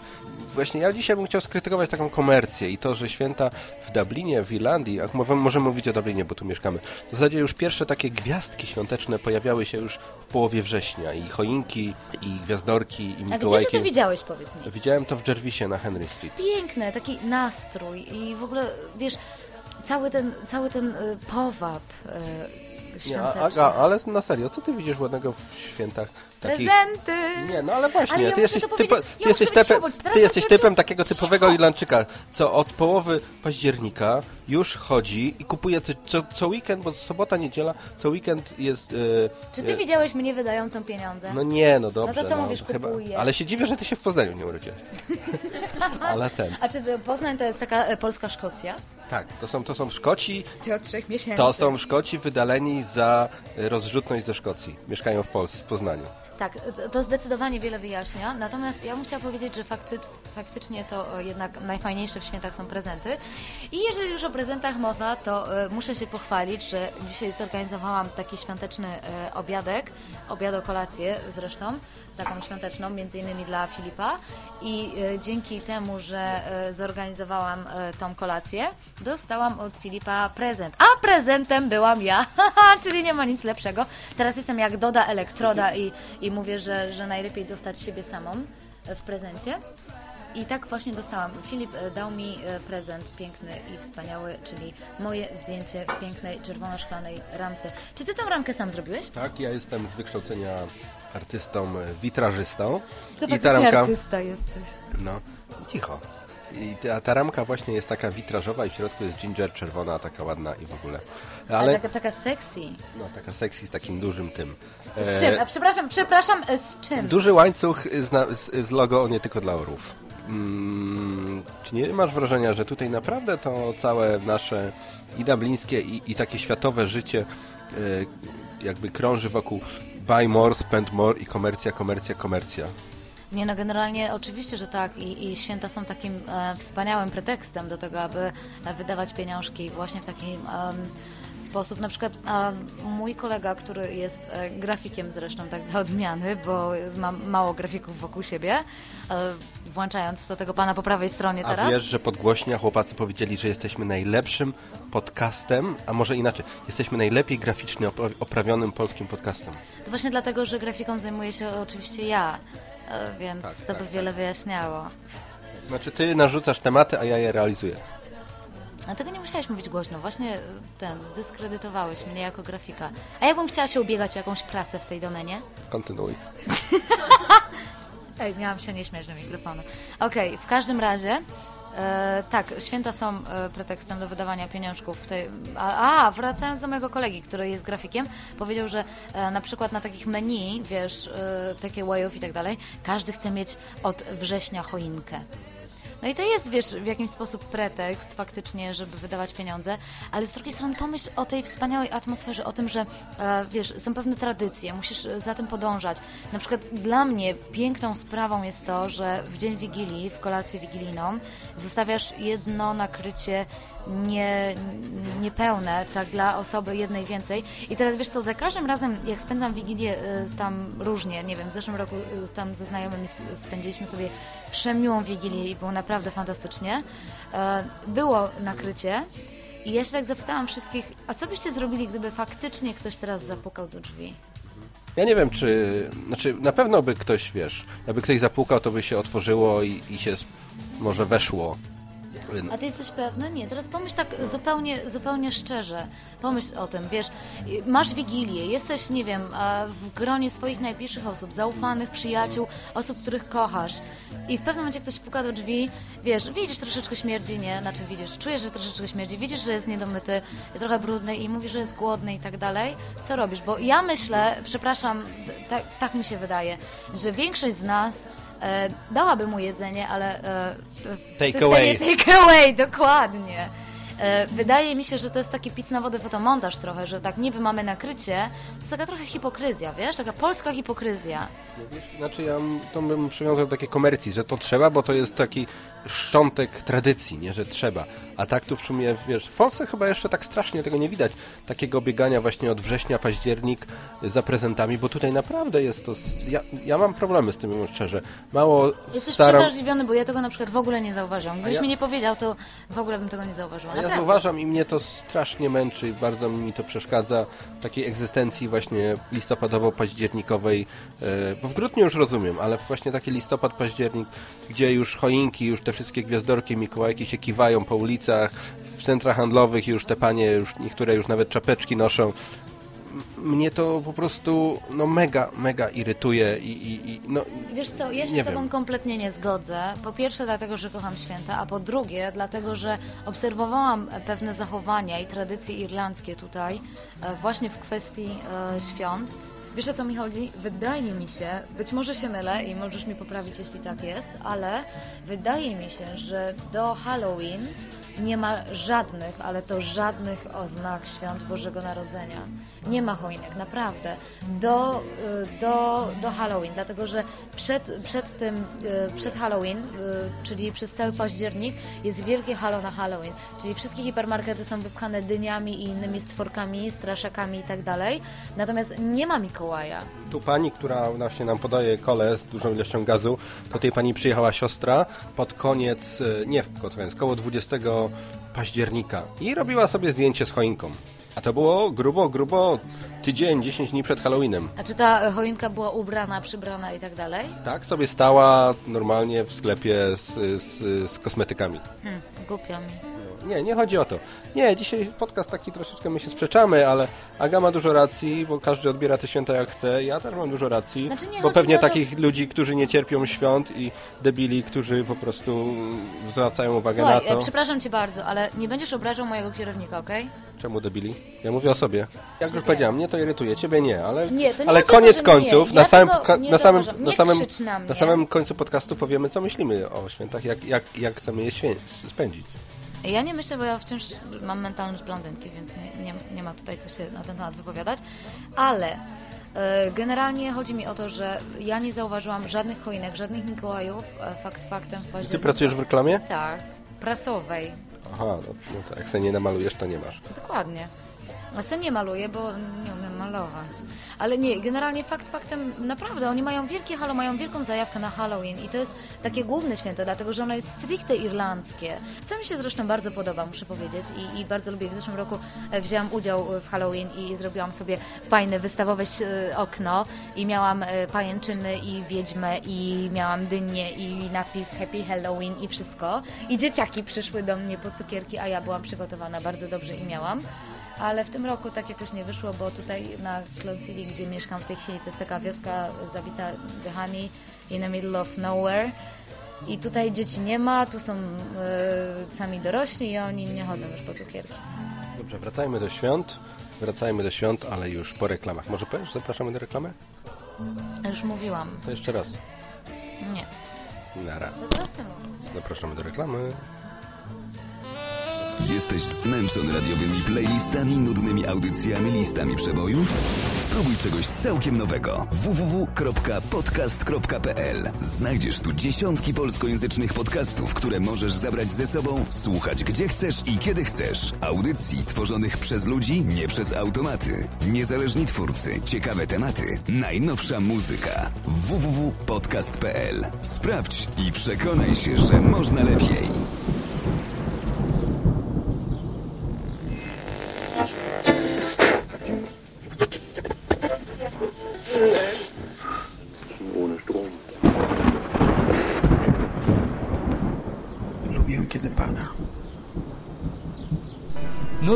[SPEAKER 5] Właśnie ja dzisiaj bym chciał skrytykować taką komercję i to, że święta w Dublinie, w Irlandii, a możemy, mówić o Dublinie, bo tu mieszkamy, w zasadzie już pierwsze takie gwiazdki świąteczne pojawiały się już połowie września i choinki, i gwiazdorki, i
[SPEAKER 4] A gdzie ty
[SPEAKER 5] Mikołajki.
[SPEAKER 4] to widziałeś, powiedz mi?
[SPEAKER 5] Widziałem to w Jervisie na Henry Street.
[SPEAKER 4] Piękne, taki nastrój i w ogóle, wiesz, cały ten, cały ten y, powab y,
[SPEAKER 5] Nie, a, a, ale na serio, co ty widzisz ładnego w świętach? Takich...
[SPEAKER 4] Prezenty!
[SPEAKER 5] Nie, no ale właśnie,
[SPEAKER 4] Ale ja
[SPEAKER 5] ty jesteś,
[SPEAKER 4] to
[SPEAKER 5] typo,
[SPEAKER 4] powiedzieć.
[SPEAKER 5] ty
[SPEAKER 4] Ja
[SPEAKER 5] jesteś, typem, ty jesteś typem takiego typowego Irlandczyka, co od połowy października już chodzi i kupuje co, co, co weekend, bo sobota, niedziela, co weekend jest... e,
[SPEAKER 4] Czy ty
[SPEAKER 5] e,
[SPEAKER 4] widziałeś mnie wydającą pieniądze?
[SPEAKER 5] No nie, no dobrze.
[SPEAKER 4] No to co mówisz,
[SPEAKER 5] chyba,
[SPEAKER 4] kupuję?
[SPEAKER 5] Ale się dziwię, że ty się w Poznaniu nie urodziłeś. <laughs> ale ten...
[SPEAKER 4] A czy Poznań to jest taka e, polska Szkocja?
[SPEAKER 5] Tak, to są, to są Szkoci,
[SPEAKER 4] Ty od trzech miesięcy.
[SPEAKER 5] to są Szkoci wydaleni za rozrzutność ze Szkocji. Mieszkają w Polsce, w Poznaniu.
[SPEAKER 4] Tak, to- zdecydowanie wiele wyjaśnia. Natomiast ja bym chciała powiedzieć, że fakty, faktycznie to e, jednak najfajniejsze w świętach są prezenty. I jeżeli już o prezentach mowa, to e, muszę się pochwalić, że dzisiaj zorganizowałam taki świąteczny e, obiadek, obiadokolację zresztą, taką świąteczną, między innymi dla Filipa. I e, dzięki temu, że e, zorganizowałam e, tą kolację, dostałam od Filipa prezent. A prezentem byłam ja, <laughs> czyli nie ma nic lepszego. Teraz jestem jak Doda Elektroda i, i mówię, że, że najlepiej dostać siebie samą w prezencie. I tak właśnie dostałam. Filip e, dał mi e, prezent piękny i wspaniały, czyli moje zdjęcie w pięknej czerwono-szklanej ramce. Czy ty tą ramkę sam zrobiłeś?
[SPEAKER 5] Tak, ja jestem z wykształcenia artystą, e, witrażystą.
[SPEAKER 4] To
[SPEAKER 5] I ta
[SPEAKER 4] faktycznie
[SPEAKER 5] ramka,
[SPEAKER 4] artysta jesteś.
[SPEAKER 5] no, cicho. I ta, ta ramka właśnie jest taka witrażowa i w środku jest ginger czerwona, taka ładna i w ogóle.
[SPEAKER 4] Ale
[SPEAKER 5] Ale,
[SPEAKER 4] taka, taka sexy.
[SPEAKER 5] no, taka sexy z takim dużym tym.
[SPEAKER 4] Z czym? A przepraszam, przepraszam, z czym?
[SPEAKER 5] Duży łańcuch z, z, z logo nie tylko dla orłów. Mm, czy nie masz wrażenia, że tutaj naprawdę to całe nasze i dublińskie i, i takie światowe życie e, jakby krąży wokół buy more, spend more i komercja, komercja, komercja.
[SPEAKER 4] Nie no, generalnie oczywiście, że tak i, i święta są takim e, wspaniałym pretekstem do tego, aby e, wydawać pieniążki właśnie w taki em, sposób. Na przykład mój kolega, który jest e, grafikiem zresztą tak dla odmiany, bo mam mało grafików wokół siebie, e, włączając w to tego pana po prawej stronie
[SPEAKER 5] A
[SPEAKER 4] teraz.
[SPEAKER 5] wiesz, że podgłośnia chłopacy powiedzieli, że jesteśmy najlepszym podcastem, a może inaczej, jesteśmy najlepiej graficznie opra- oprawionym polskim podcastem.
[SPEAKER 4] To właśnie dlatego, że grafiką zajmuję się oczywiście ja, e, więc
[SPEAKER 5] Tak,
[SPEAKER 4] to
[SPEAKER 5] tak,
[SPEAKER 4] by
[SPEAKER 5] tak.
[SPEAKER 4] wiele wyjaśniało.
[SPEAKER 5] Znaczy ty narzucasz tematy, a ja je realizuję.
[SPEAKER 4] A tego nie musiałeś mówić głośno. Właśnie e, ten, zdyskredytowałeś mnie jako grafika. A jakbym chciała się ubiegać o jakąś pracę w tej domenie?
[SPEAKER 5] Kontynuuj.
[SPEAKER 4] Ej, <laughs> miałam się nie śmiać do mikrofonu. Okej, w każdym razie, e, tak, święta są e, pretekstem do wydawania pieniążków. W tej, a, a, wracając do mojego kolegi, który jest grafikiem, powiedział, że e, na przykład na takich menu, wiesz, e, takie wayów i tak dalej, każdy chce mieć od września choinkę. No i to jest, wiesz, w jakiś sposób pretekst faktycznie, żeby wydawać pieniądze, ale z drugiej strony pomyśl o tej wspaniałej atmosferze, o tym, że e, wiesz, są pewne tradycje, musisz e, za tym podążać. Na przykład dla mnie piękną sprawą jest to, że w dzień Wigilii, w kolację wigilijną, zostawiasz jedno nakrycie nie, niepełne, tak, dla osoby jednej więcej. I teraz wiesz co, za każdym razem, jak spędzam Wigilię y, tam różnie, nie wiem, w zeszłym roku y, tam ze znajomymi spędziliśmy sobie przemiłą Wigilię i było naprawdę fantastycznie. E, Było nakrycie i ja się tak zapytałam wszystkich, a co byście zrobili, gdyby faktycznie ktoś teraz zapukał do drzwi?
[SPEAKER 5] Ja nie wiem, czy... Znaczy, na pewno by ktoś, wiesz, jakby ktoś zapukał, to by się otworzyło i, i się może weszło.
[SPEAKER 4] A ty jesteś pewny? Nie, teraz pomyśl tak zupełnie, zupełnie szczerze. Pomyśl o tym, wiesz, masz wigilię, jesteś, nie wiem, w gronie swoich najbliższych osób, zaufanych przyjaciół, osób, których kochasz i w pewnym momencie ktoś puka do drzwi, wiesz, widzisz troszeczkę śmierdzi, nie? Znaczy widzisz, czujesz, że troszeczkę śmierdzi, widzisz, że jest niedomyty, trochę brudny i mówisz, że jest głodny i tak dalej. Co robisz? Bo ja myślę, przepraszam, tak, tak mi się wydaje, że większość z nas e, dałaby mu jedzenie, ale e,
[SPEAKER 5] Take away.
[SPEAKER 4] Take away, <laughs> dokładnie. E, Wydaje mi się, że to jest taki pic na wodę fotomontaż trochę, że tak niby mamy nakrycie, to jest taka trochę hipokryzja, wiesz? Taka polska hipokryzja.
[SPEAKER 5] Znaczy ja to bym przywiązał do takiej komercji, że to trzeba, bo to jest taki szczątek tradycji, nie, że trzeba. A tak tu w sumie, wiesz, w Polsce chyba jeszcze tak strasznie tego nie widać. Takiego biegania właśnie od września, październik za prezentami, bo tutaj naprawdę jest to... Ja, ja mam problemy z tym, mówiąc szczerze. Mało
[SPEAKER 4] Jesteś
[SPEAKER 5] staram...
[SPEAKER 4] przewrażliwiony, bo ja tego na przykład w ogóle nie zauważyłam. Gdybyś
[SPEAKER 5] ja-
[SPEAKER 4] mi nie powiedział, to w ogóle bym tego nie zauważyła.
[SPEAKER 5] Ja zauważam i mnie to strasznie męczy i bardzo mi to przeszkadza takiej egzystencji właśnie listopadowo-październikowej, e, bo w grudniu już rozumiem, ale właśnie taki listopad, październik, gdzie już choinki, już te wszystkie gwiazdorki, mikołajki się kiwają po ulicach, w centrach handlowych już te panie, już niektóre już nawet czapeczki noszą. Mnie to po prostu no mega, mega irytuje i, i, i no
[SPEAKER 4] Wiesz co, ja się z Tobą
[SPEAKER 5] wiem.
[SPEAKER 4] kompletnie nie zgodzę. Po pierwsze dlatego, że kocham święta, a po drugie dlatego, że obserwowałam pewne zachowania i tradycje irlandzkie tutaj e, właśnie w kwestii e, świąt. Wiesz o co mi chodzi? Wydaje mi się, być może się mylę i możesz mi poprawić, jeśli tak jest, ale wydaje mi się, że do Halloween nie ma żadnych, ale to żadnych oznak świąt Bożego Narodzenia. Nie ma choinek, naprawdę. Do, y, do, do Halloween, dlatego że przed, przed tym, y, przed Halloween, y, czyli przez cały październik, jest wielkie halo na Halloween. Czyli wszystkie hipermarkety są wypchane dyniami i innymi stworkami, straszakami i tak dalej. Natomiast nie ma Mikołaja.
[SPEAKER 5] Tu pani, która właśnie nam podaje kole z dużą ilością gazu, do tej pani przyjechała siostra pod koniec, nie pod koniec, koło 20 października i robiła sobie zdjęcie z choinką. A to było grubo, grubo tydzień, 10 dni przed Halloweenem.
[SPEAKER 4] A czy ta choinka była ubrana, przybrana i tak dalej?
[SPEAKER 5] Tak sobie stała normalnie w sklepie z, z, z kosmetykami.
[SPEAKER 4] Hmm, głupio mi.
[SPEAKER 5] Nie, nie chodzi o to. Nie, dzisiaj podcast taki troszeczkę my się sprzeczamy, ale Aga ma dużo racji, bo każdy odbiera te święta jak chce. Ja też mam dużo racji,
[SPEAKER 4] Znaczy
[SPEAKER 5] bo pewnie
[SPEAKER 4] to-
[SPEAKER 5] takich ludzi, którzy nie cierpią świąt i debili, którzy po prostu zwracają uwagę
[SPEAKER 4] Słuchaj,
[SPEAKER 5] na to.
[SPEAKER 4] e, przepraszam Cię bardzo, ale nie będziesz obrażał mojego kierownika, okej?
[SPEAKER 5] Czemu debili? Ja mówię o sobie. Jak już powiedziałem, mnie to irytuje, ciebie nie, ale,
[SPEAKER 4] Nie, to nie
[SPEAKER 5] ale
[SPEAKER 4] to,
[SPEAKER 5] koniec
[SPEAKER 4] że
[SPEAKER 5] końców.
[SPEAKER 4] Ja
[SPEAKER 5] na samym, na samym, na samym,
[SPEAKER 4] na
[SPEAKER 5] na samym końcu podcastu powiemy, co myślimy o świętach, jak, jak, jak chcemy je spędzić.
[SPEAKER 4] Ja nie myślę, bo ja wciąż mam mentalność blondynki, więc nie, nie, nie ma tutaj co się na ten temat wypowiadać, ale e, generalnie chodzi mi o to, że ja nie zauważyłam żadnych choinek, żadnych Mikołajów, e, fakt faktem w
[SPEAKER 5] Ty
[SPEAKER 4] październiku.
[SPEAKER 5] pracujesz w reklamie?
[SPEAKER 4] Tak, prasowej,
[SPEAKER 5] Aha, no, no to jak sobie nie namalujesz, to nie masz.
[SPEAKER 4] dokładnie. Ja se nie maluję, bo nie umiem malować. Ale nie, generalnie fakt faktem, naprawdę, oni mają wielkie halo, mają wielką zajawkę na Halloween i to jest takie główne święto, dlatego że ono jest stricte irlandzkie, co mi się zresztą bardzo podoba, muszę powiedzieć i, i bardzo lubię. W zeszłym roku e, wzięłam udział w Halloween i zrobiłam sobie fajne wystawowe e, okno i miałam e, pajęczyny i wiedźmę i miałam dynię i napis Happy Halloween i wszystko. I dzieciaki przyszły do mnie po cukierki, a ja byłam przygotowana bardzo dobrze i miałam. Ale w tym roku tak jakoś nie wyszło, bo tutaj na Clonsili, gdzie mieszkam w tej chwili, to jest taka wioska zabita dechami in the middle of nowhere. I tutaj dzieci nie ma, tu są e, sami dorośli i oni nie chodzą już po cukierki.
[SPEAKER 5] Dobrze, wracajmy do świąt. Wracajmy do świąt, ale już po reklamach. Może powiesz, zapraszamy do reklamy?
[SPEAKER 4] Już mówiłam.
[SPEAKER 5] To jeszcze raz.
[SPEAKER 4] Nie.
[SPEAKER 5] Nara.
[SPEAKER 4] Tym?
[SPEAKER 5] Zapraszamy do reklamy.
[SPEAKER 18] Jesteś zmęczony radiowymi playlistami, nudnymi audycjami, listami przebojów? Spróbuj czegoś całkiem nowego. www.podcast.pl Znajdziesz tu dziesiątki polskojęzycznych podcastów, które możesz zabrać ze sobą, słuchać gdzie chcesz i kiedy chcesz. Audycji tworzonych przez ludzi, nie przez automaty. Niezależni twórcy, ciekawe tematy, najnowsza muzyka. www.podcast.pl Sprawdź i przekonaj się, że można lepiej.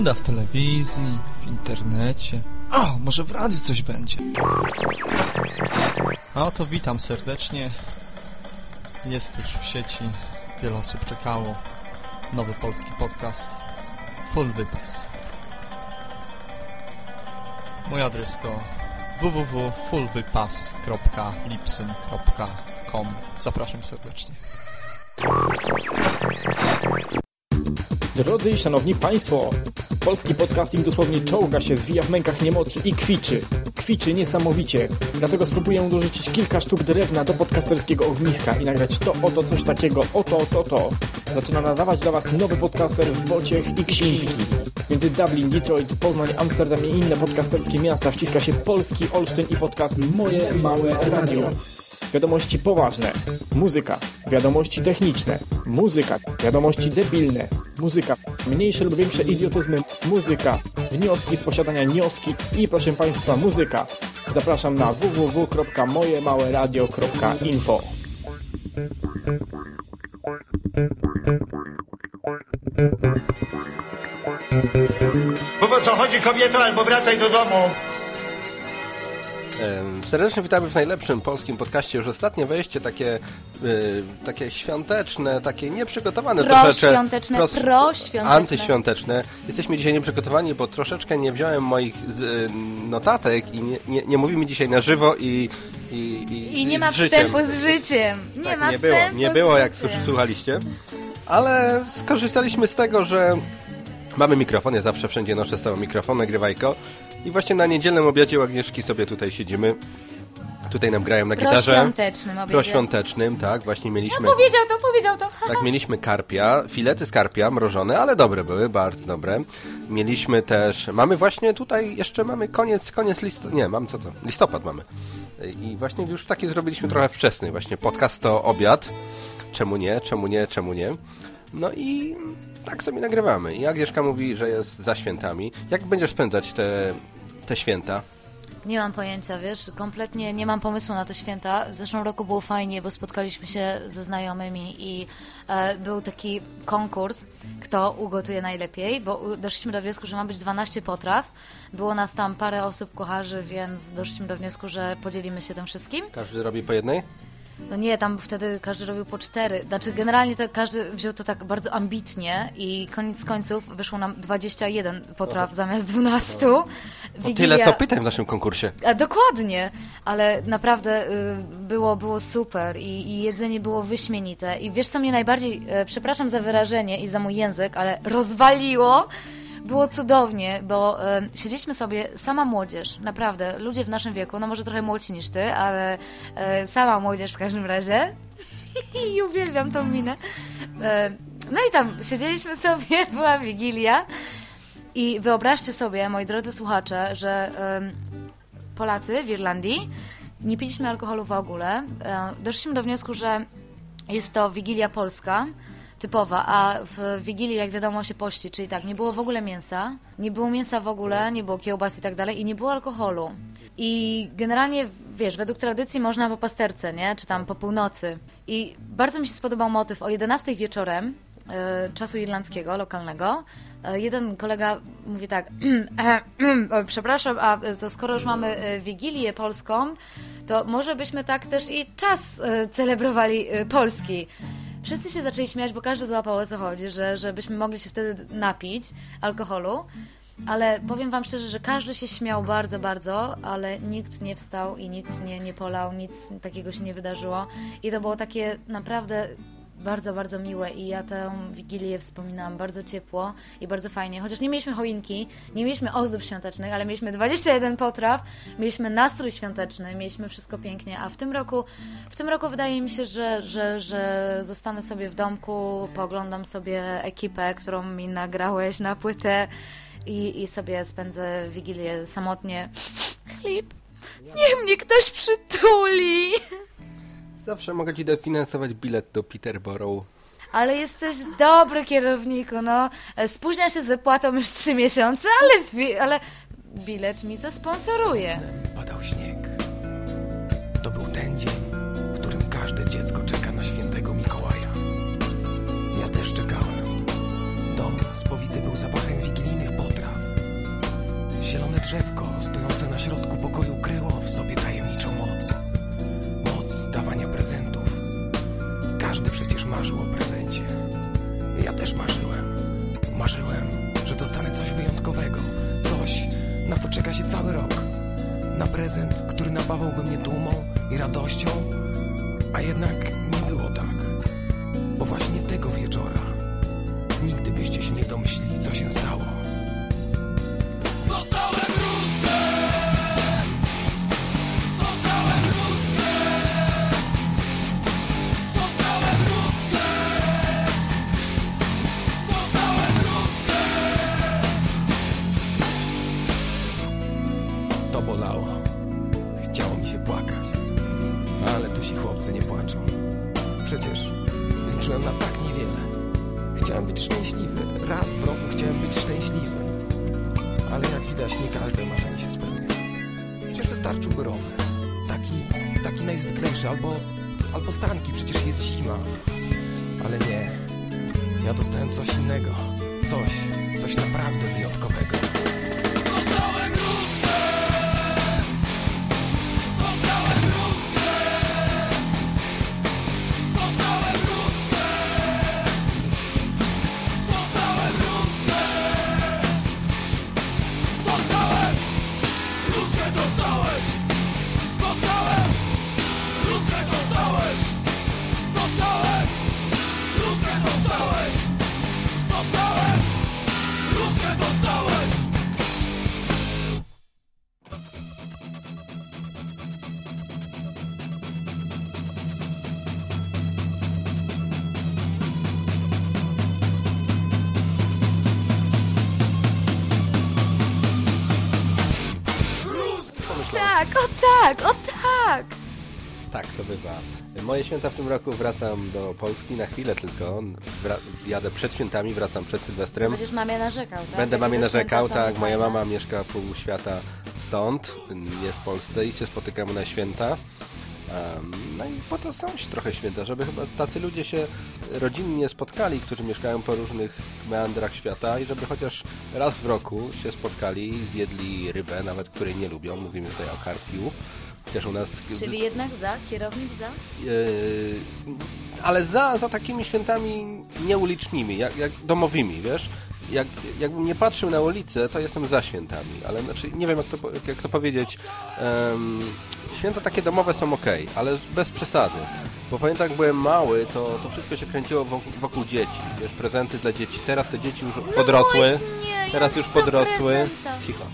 [SPEAKER 19] Nuda w telewizji, w internecie. O, może w radiu coś będzie. A oto witam serdecznie. Jest już w sieci. Wiele osób czekało. Nowy polski podcast. Full Wypas. Mój adres to www.fullwypas.lipsyn.com Zapraszam serdecznie.
[SPEAKER 20] Drodzy i szanowni państwo, polski podcasting dosłownie czołga się, zwija w mękach niemocy i kwiczy. Kwiczy niesamowicie. Dlatego spróbuję dorzucić kilka sztuk drewna do podcasterskiego ogniska i nagrać to oto coś takiego, oto, oto, to. Zaczyna nadawać dla was nowy podcaster Wojciech i Ksiński. Między Dublin, Detroit, Poznań, Amsterdam i inne podcasterskie miasta wciska się polski Olsztyn i podcast Moje Małe Radio. Wiadomości poważne, muzyka, wiadomości techniczne, muzyka, wiadomości debilne, muzyka, mniejsze lub większe idiotyzmy, muzyka, wnioski z posiadania nioski i proszę Państwa muzyka. Zapraszam na www.mojemałeradio.info
[SPEAKER 21] Mów o co chodzi kobieto, albo wracaj do domu.
[SPEAKER 5] Serdecznie witamy w najlepszym polskim podcaście. Już ostatnie wejście takie, y, takie świąteczne, takie nieprzygotowane
[SPEAKER 4] Proświąteczne,
[SPEAKER 5] troszeczkę.
[SPEAKER 4] proświąteczne.
[SPEAKER 5] Antyświąteczne. Jesteśmy dzisiaj nieprzygotowani, bo troszeczkę nie wziąłem moich y, notatek i nie, nie, nie mówimy dzisiaj na żywo i, i, i,
[SPEAKER 4] I nie ma
[SPEAKER 5] z życiem.
[SPEAKER 4] wstępu z życiem. Nie
[SPEAKER 5] tak,
[SPEAKER 4] ma
[SPEAKER 5] nie było, nie było jak słuchaliście. Ale skorzystaliśmy z tego, że mamy mikrofon, ja zawsze wszędzie noszę z sobą mikrofon, nagrywajko. I właśnie na niedzielnym obiedzie Agnieszki sobie tutaj siedzimy. Tutaj nam grają na gitarze.
[SPEAKER 4] Proświątecznym obiedzie.
[SPEAKER 5] Proświątecznym, tak, właśnie mieliśmy...
[SPEAKER 4] No powiedział to, powiedział to. <laughs>
[SPEAKER 5] Tak, mieliśmy karpia, filety z karpia mrożone, ale dobre były, bardzo dobre. Mieliśmy też, mamy właśnie tutaj, jeszcze mamy koniec, koniec list, nie, mam co to, listopad mamy. I właśnie już taki zrobiliśmy trochę wczesny, właśnie podcast to obiad. Czemu nie, czemu nie, czemu nie. No i tak sobie nagrywamy. I Agnieszka mówi, że jest za świętami. Jak będziesz spędzać te, te święta?
[SPEAKER 4] Nie mam pojęcia, wiesz, kompletnie nie mam pomysłu na te święta. W zeszłym roku było fajnie, bo spotkaliśmy się ze znajomymi i e, był taki konkurs, kto ugotuje najlepiej, bo doszliśmy do wniosku, że ma być 12 potraw. Było nas tam parę osób kucharzy, więc doszliśmy do wniosku, że podzielimy się tym wszystkim.
[SPEAKER 5] Każdy robi po jednej?
[SPEAKER 4] No nie, tam wtedy każdy robił po cztery. Znaczy generalnie to każdy wziął to tak bardzo ambitnie i koniec końców wyszło nam 21 potraw zamiast 12.
[SPEAKER 5] To
[SPEAKER 4] Wigilia-
[SPEAKER 5] tyle co pytań w naszym konkursie.
[SPEAKER 4] a, dokładnie, ale naprawdę y, było, było super i, i jedzenie było wyśmienite. I wiesz co mnie najbardziej, e, przepraszam za wyrażenie i za mój język, ale rozwaliło? Było cudownie, bo e, siedzieliśmy sobie, sama młodzież, naprawdę, ludzie w naszym wieku, no może trochę młodsi niż ty, ale e, sama młodzież w każdym razie. <laughs> I uwielbiam tą minę. E, no i tam siedzieliśmy sobie, <laughs> była Wigilia i wyobraźcie sobie, moi drodzy słuchacze, że Polacy w Irlandii nie piliśmy alkoholu w ogóle. Doszliśmy do wniosku, że jest to Wigilia Polska, typowa, a w Wigilii, jak wiadomo, się pości, czyli tak, nie było w ogóle mięsa, nie było mięsa w ogóle, nie było kiełbas i tak dalej i nie było alkoholu. I generalnie, wiesz, według tradycji można po pasterce, nie? Czy tam po północy. I bardzo mi się spodobał motyw o 11 wieczorem e, czasu irlandzkiego, lokalnego. E, jeden kolega mówi tak, <clears throat> przepraszam, a to skoro już mamy e, Wigilię polską, to może byśmy tak też i czas celebrowali polski. Wszyscy się zaczęli śmiać, bo każdy złapał o co chodzi, że żebyśmy mogli się wtedy napić alkoholu. Ale powiem Wam szczerze, że każdy się śmiał bardzo, bardzo, ale nikt nie wstał i nikt nie, nie polał, nic takiego się nie wydarzyło. I to było takie naprawdę bardzo, bardzo miłe i ja tę Wigilię wspominałam bardzo ciepło i bardzo fajnie. Chociaż nie mieliśmy choinki, nie mieliśmy ozdób świątecznych, ale mieliśmy 21 potraw, mieliśmy nastrój świąteczny, mieliśmy wszystko pięknie, a w tym roku, w tym roku wydaje mi się, że, że, że zostanę sobie w domku, pooglądam sobie ekipę, którą mi nagrałeś na płytę i, i sobie spędzę Wigilię samotnie. Chlip, niech mnie ktoś przytuli!
[SPEAKER 5] Zawsze mogę ci dofinansować bilet do Peterborough.
[SPEAKER 4] Ale jesteś dobry kierowniku, no. Spóźnia się z wypłatą już trzy miesiące, ale, ale bilet mi zasponsoruje.
[SPEAKER 22] Padał śnieg. To był ten dzień, w którym każde dziecko czeka na świętego Mikołaja. Ja też czekałem. Dom spowity był zapachem wigilijnych potraw. Zielone drzewko stojące na środku pokoju kryło w sobie marzył o prezencie. Ja też marzyłem. Marzyłem, że dostanę coś wyjątkowego. Coś, na co czeka się cały rok. Na prezent, który napawałby mnie dumą i radością. A jednak nie było tak. Bo właśnie tego wieczora nigdy byście się nie domyślili, co się stało.
[SPEAKER 5] Moje święta w tym roku wracam do Polski na chwilę tylko. Wra jadę przed świętami, wracam przed Sylwestrem.
[SPEAKER 4] Będziesz mamie narzekał, tak?
[SPEAKER 5] Będę mamie narzekał, tak. Moja mama mieszka pół świata stąd, nie w Polsce i się spotykamy na święta. No i po to są się trochę święta, żeby chyba tacy ludzie się rodzinnie spotkali, którzy mieszkają po różnych meandrach świata i żeby chociaż raz w roku się spotkali, zjedli rybę, nawet której nie lubią. Mówimy tutaj o karpiu. Chociaż u nas
[SPEAKER 4] Czyli jednak za, kierownik za?
[SPEAKER 5] Yy, ale za, za takimi świętami nieulicznymi, jak, jak domowymi, wiesz? Jak, jakbym nie patrzył na ulicę, to jestem za świętami, ale znaczy nie wiem jak to, jak to powiedzieć. Em, święta takie domowe są ok, ale bez przesady. Bo pamiętam jak byłem mały, to, to wszystko się kręciło wokół, wokół dzieci. Wiesz, prezenty dla dzieci. Teraz te dzieci już podrosły.
[SPEAKER 4] nie,
[SPEAKER 5] teraz już podrosły. Cicho.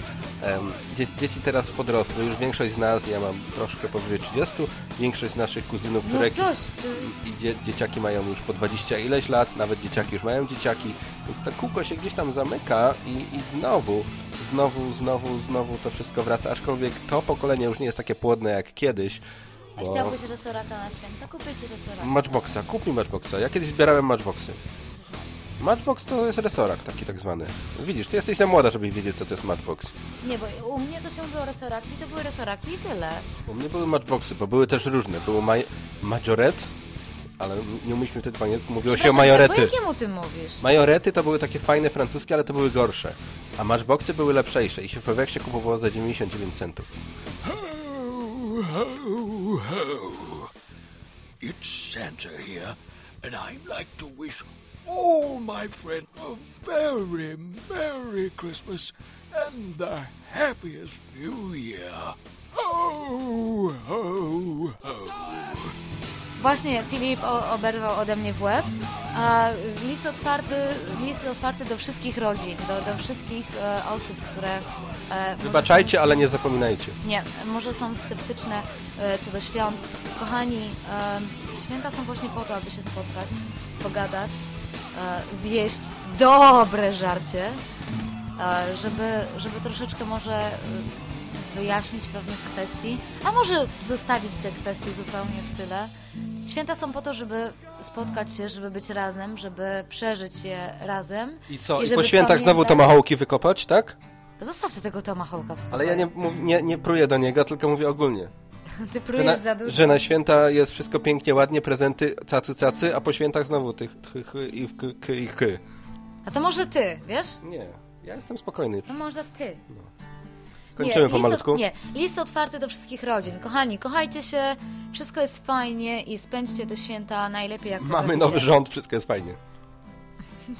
[SPEAKER 5] Dzie dzieci teraz podrosły, już większość z nas, ja mam troszkę powyżej 30, większość z naszych kuzynów,
[SPEAKER 4] No
[SPEAKER 5] które
[SPEAKER 4] coś ty.
[SPEAKER 5] i dzie dzieciaki mają już po 20 ileś lat, nawet dzieciaki już mają dzieciaki, więc to kółko się gdzieś tam zamyka i, i znowu, znowu, znowu, znowu to wszystko wraca, aczkolwiek to pokolenie już nie jest takie płodne jak kiedyś,
[SPEAKER 4] A
[SPEAKER 5] bo...
[SPEAKER 4] chciałbyś resoraka na święta? Kupię ci resoraka.
[SPEAKER 5] Matchboxa, kup mi Matchboxa. Ja kiedyś zbierałem Matchboxy. Matchbox to jest resorak taki tak zwany. Widzisz, ty jesteś za młoda, żeby wiedzieć co to jest Matchbox.
[SPEAKER 4] Nie, bo u mnie to się mówiło resoraki, to były resoraki i tyle.
[SPEAKER 5] U mnie były Matchboxy, bo były też różne. Było maj... Majoret, ale nie umieliśmy wtedy po angielsku, mówiło się o
[SPEAKER 4] Przepraszam, Po
[SPEAKER 5] majorety.
[SPEAKER 4] jakiemu ty mówisz?
[SPEAKER 5] Majorety to były takie fajne francuskie, ale to były gorsze. A Matchboxy były lepszejsze i się w Peweksie kupowało za 99 centów.
[SPEAKER 12] Ho, ho, ho. It's Santa here, and I'd like to wish all, my friend, a very Merry Christmas and the happiest New Year. Ho, ho, ho.
[SPEAKER 4] Właśnie Filip oberwał ode mnie w łeb. A list otwarty, list otwarty do wszystkich rodzin, do, do wszystkich e, osób, które... E,
[SPEAKER 5] Wybaczajcie, ale nie zapominajcie.
[SPEAKER 4] Nie, może są sceptyczne e, co do świąt. Kochani, e, święta są właśnie po to, aby się spotkać, pogadać, zjeść dobre żarcie, e, żeby, żeby troszeczkę może e, wyjaśnić pewnych kwestii, a może zostawić te kwestie zupełnie w tyle. Święta są po to, żeby spotkać się, żeby być razem, żeby przeżyć je razem.
[SPEAKER 5] I co? I,
[SPEAKER 4] żeby
[SPEAKER 5] po świętach znowu
[SPEAKER 4] pamiętać-
[SPEAKER 5] tomahawki wykopać, tak?
[SPEAKER 4] Zostawcie tego tomahawka w spokoju.
[SPEAKER 5] Ale ja nie, nie, nie pruję do niego, tylko mówię ogólnie.
[SPEAKER 4] Ty
[SPEAKER 5] na,
[SPEAKER 4] za dużo.
[SPEAKER 5] że na święta jest wszystko pięknie, ładnie, prezenty cacy, cacy, a po świętach znowu tych ch, ch, i k, k, i k.
[SPEAKER 4] A to może ty, wiesz?
[SPEAKER 5] Nie, ja jestem spokojny.
[SPEAKER 4] No może ty.
[SPEAKER 5] Kończymy
[SPEAKER 4] nie,
[SPEAKER 5] pomalutku?
[SPEAKER 4] List, nie, list otwarty do wszystkich rodzin. Kochani, kochajcie się, wszystko jest fajnie i spędźcie te święta najlepiej jak
[SPEAKER 5] Mamy nowy rząd, wszystko jest fajnie. <laughs>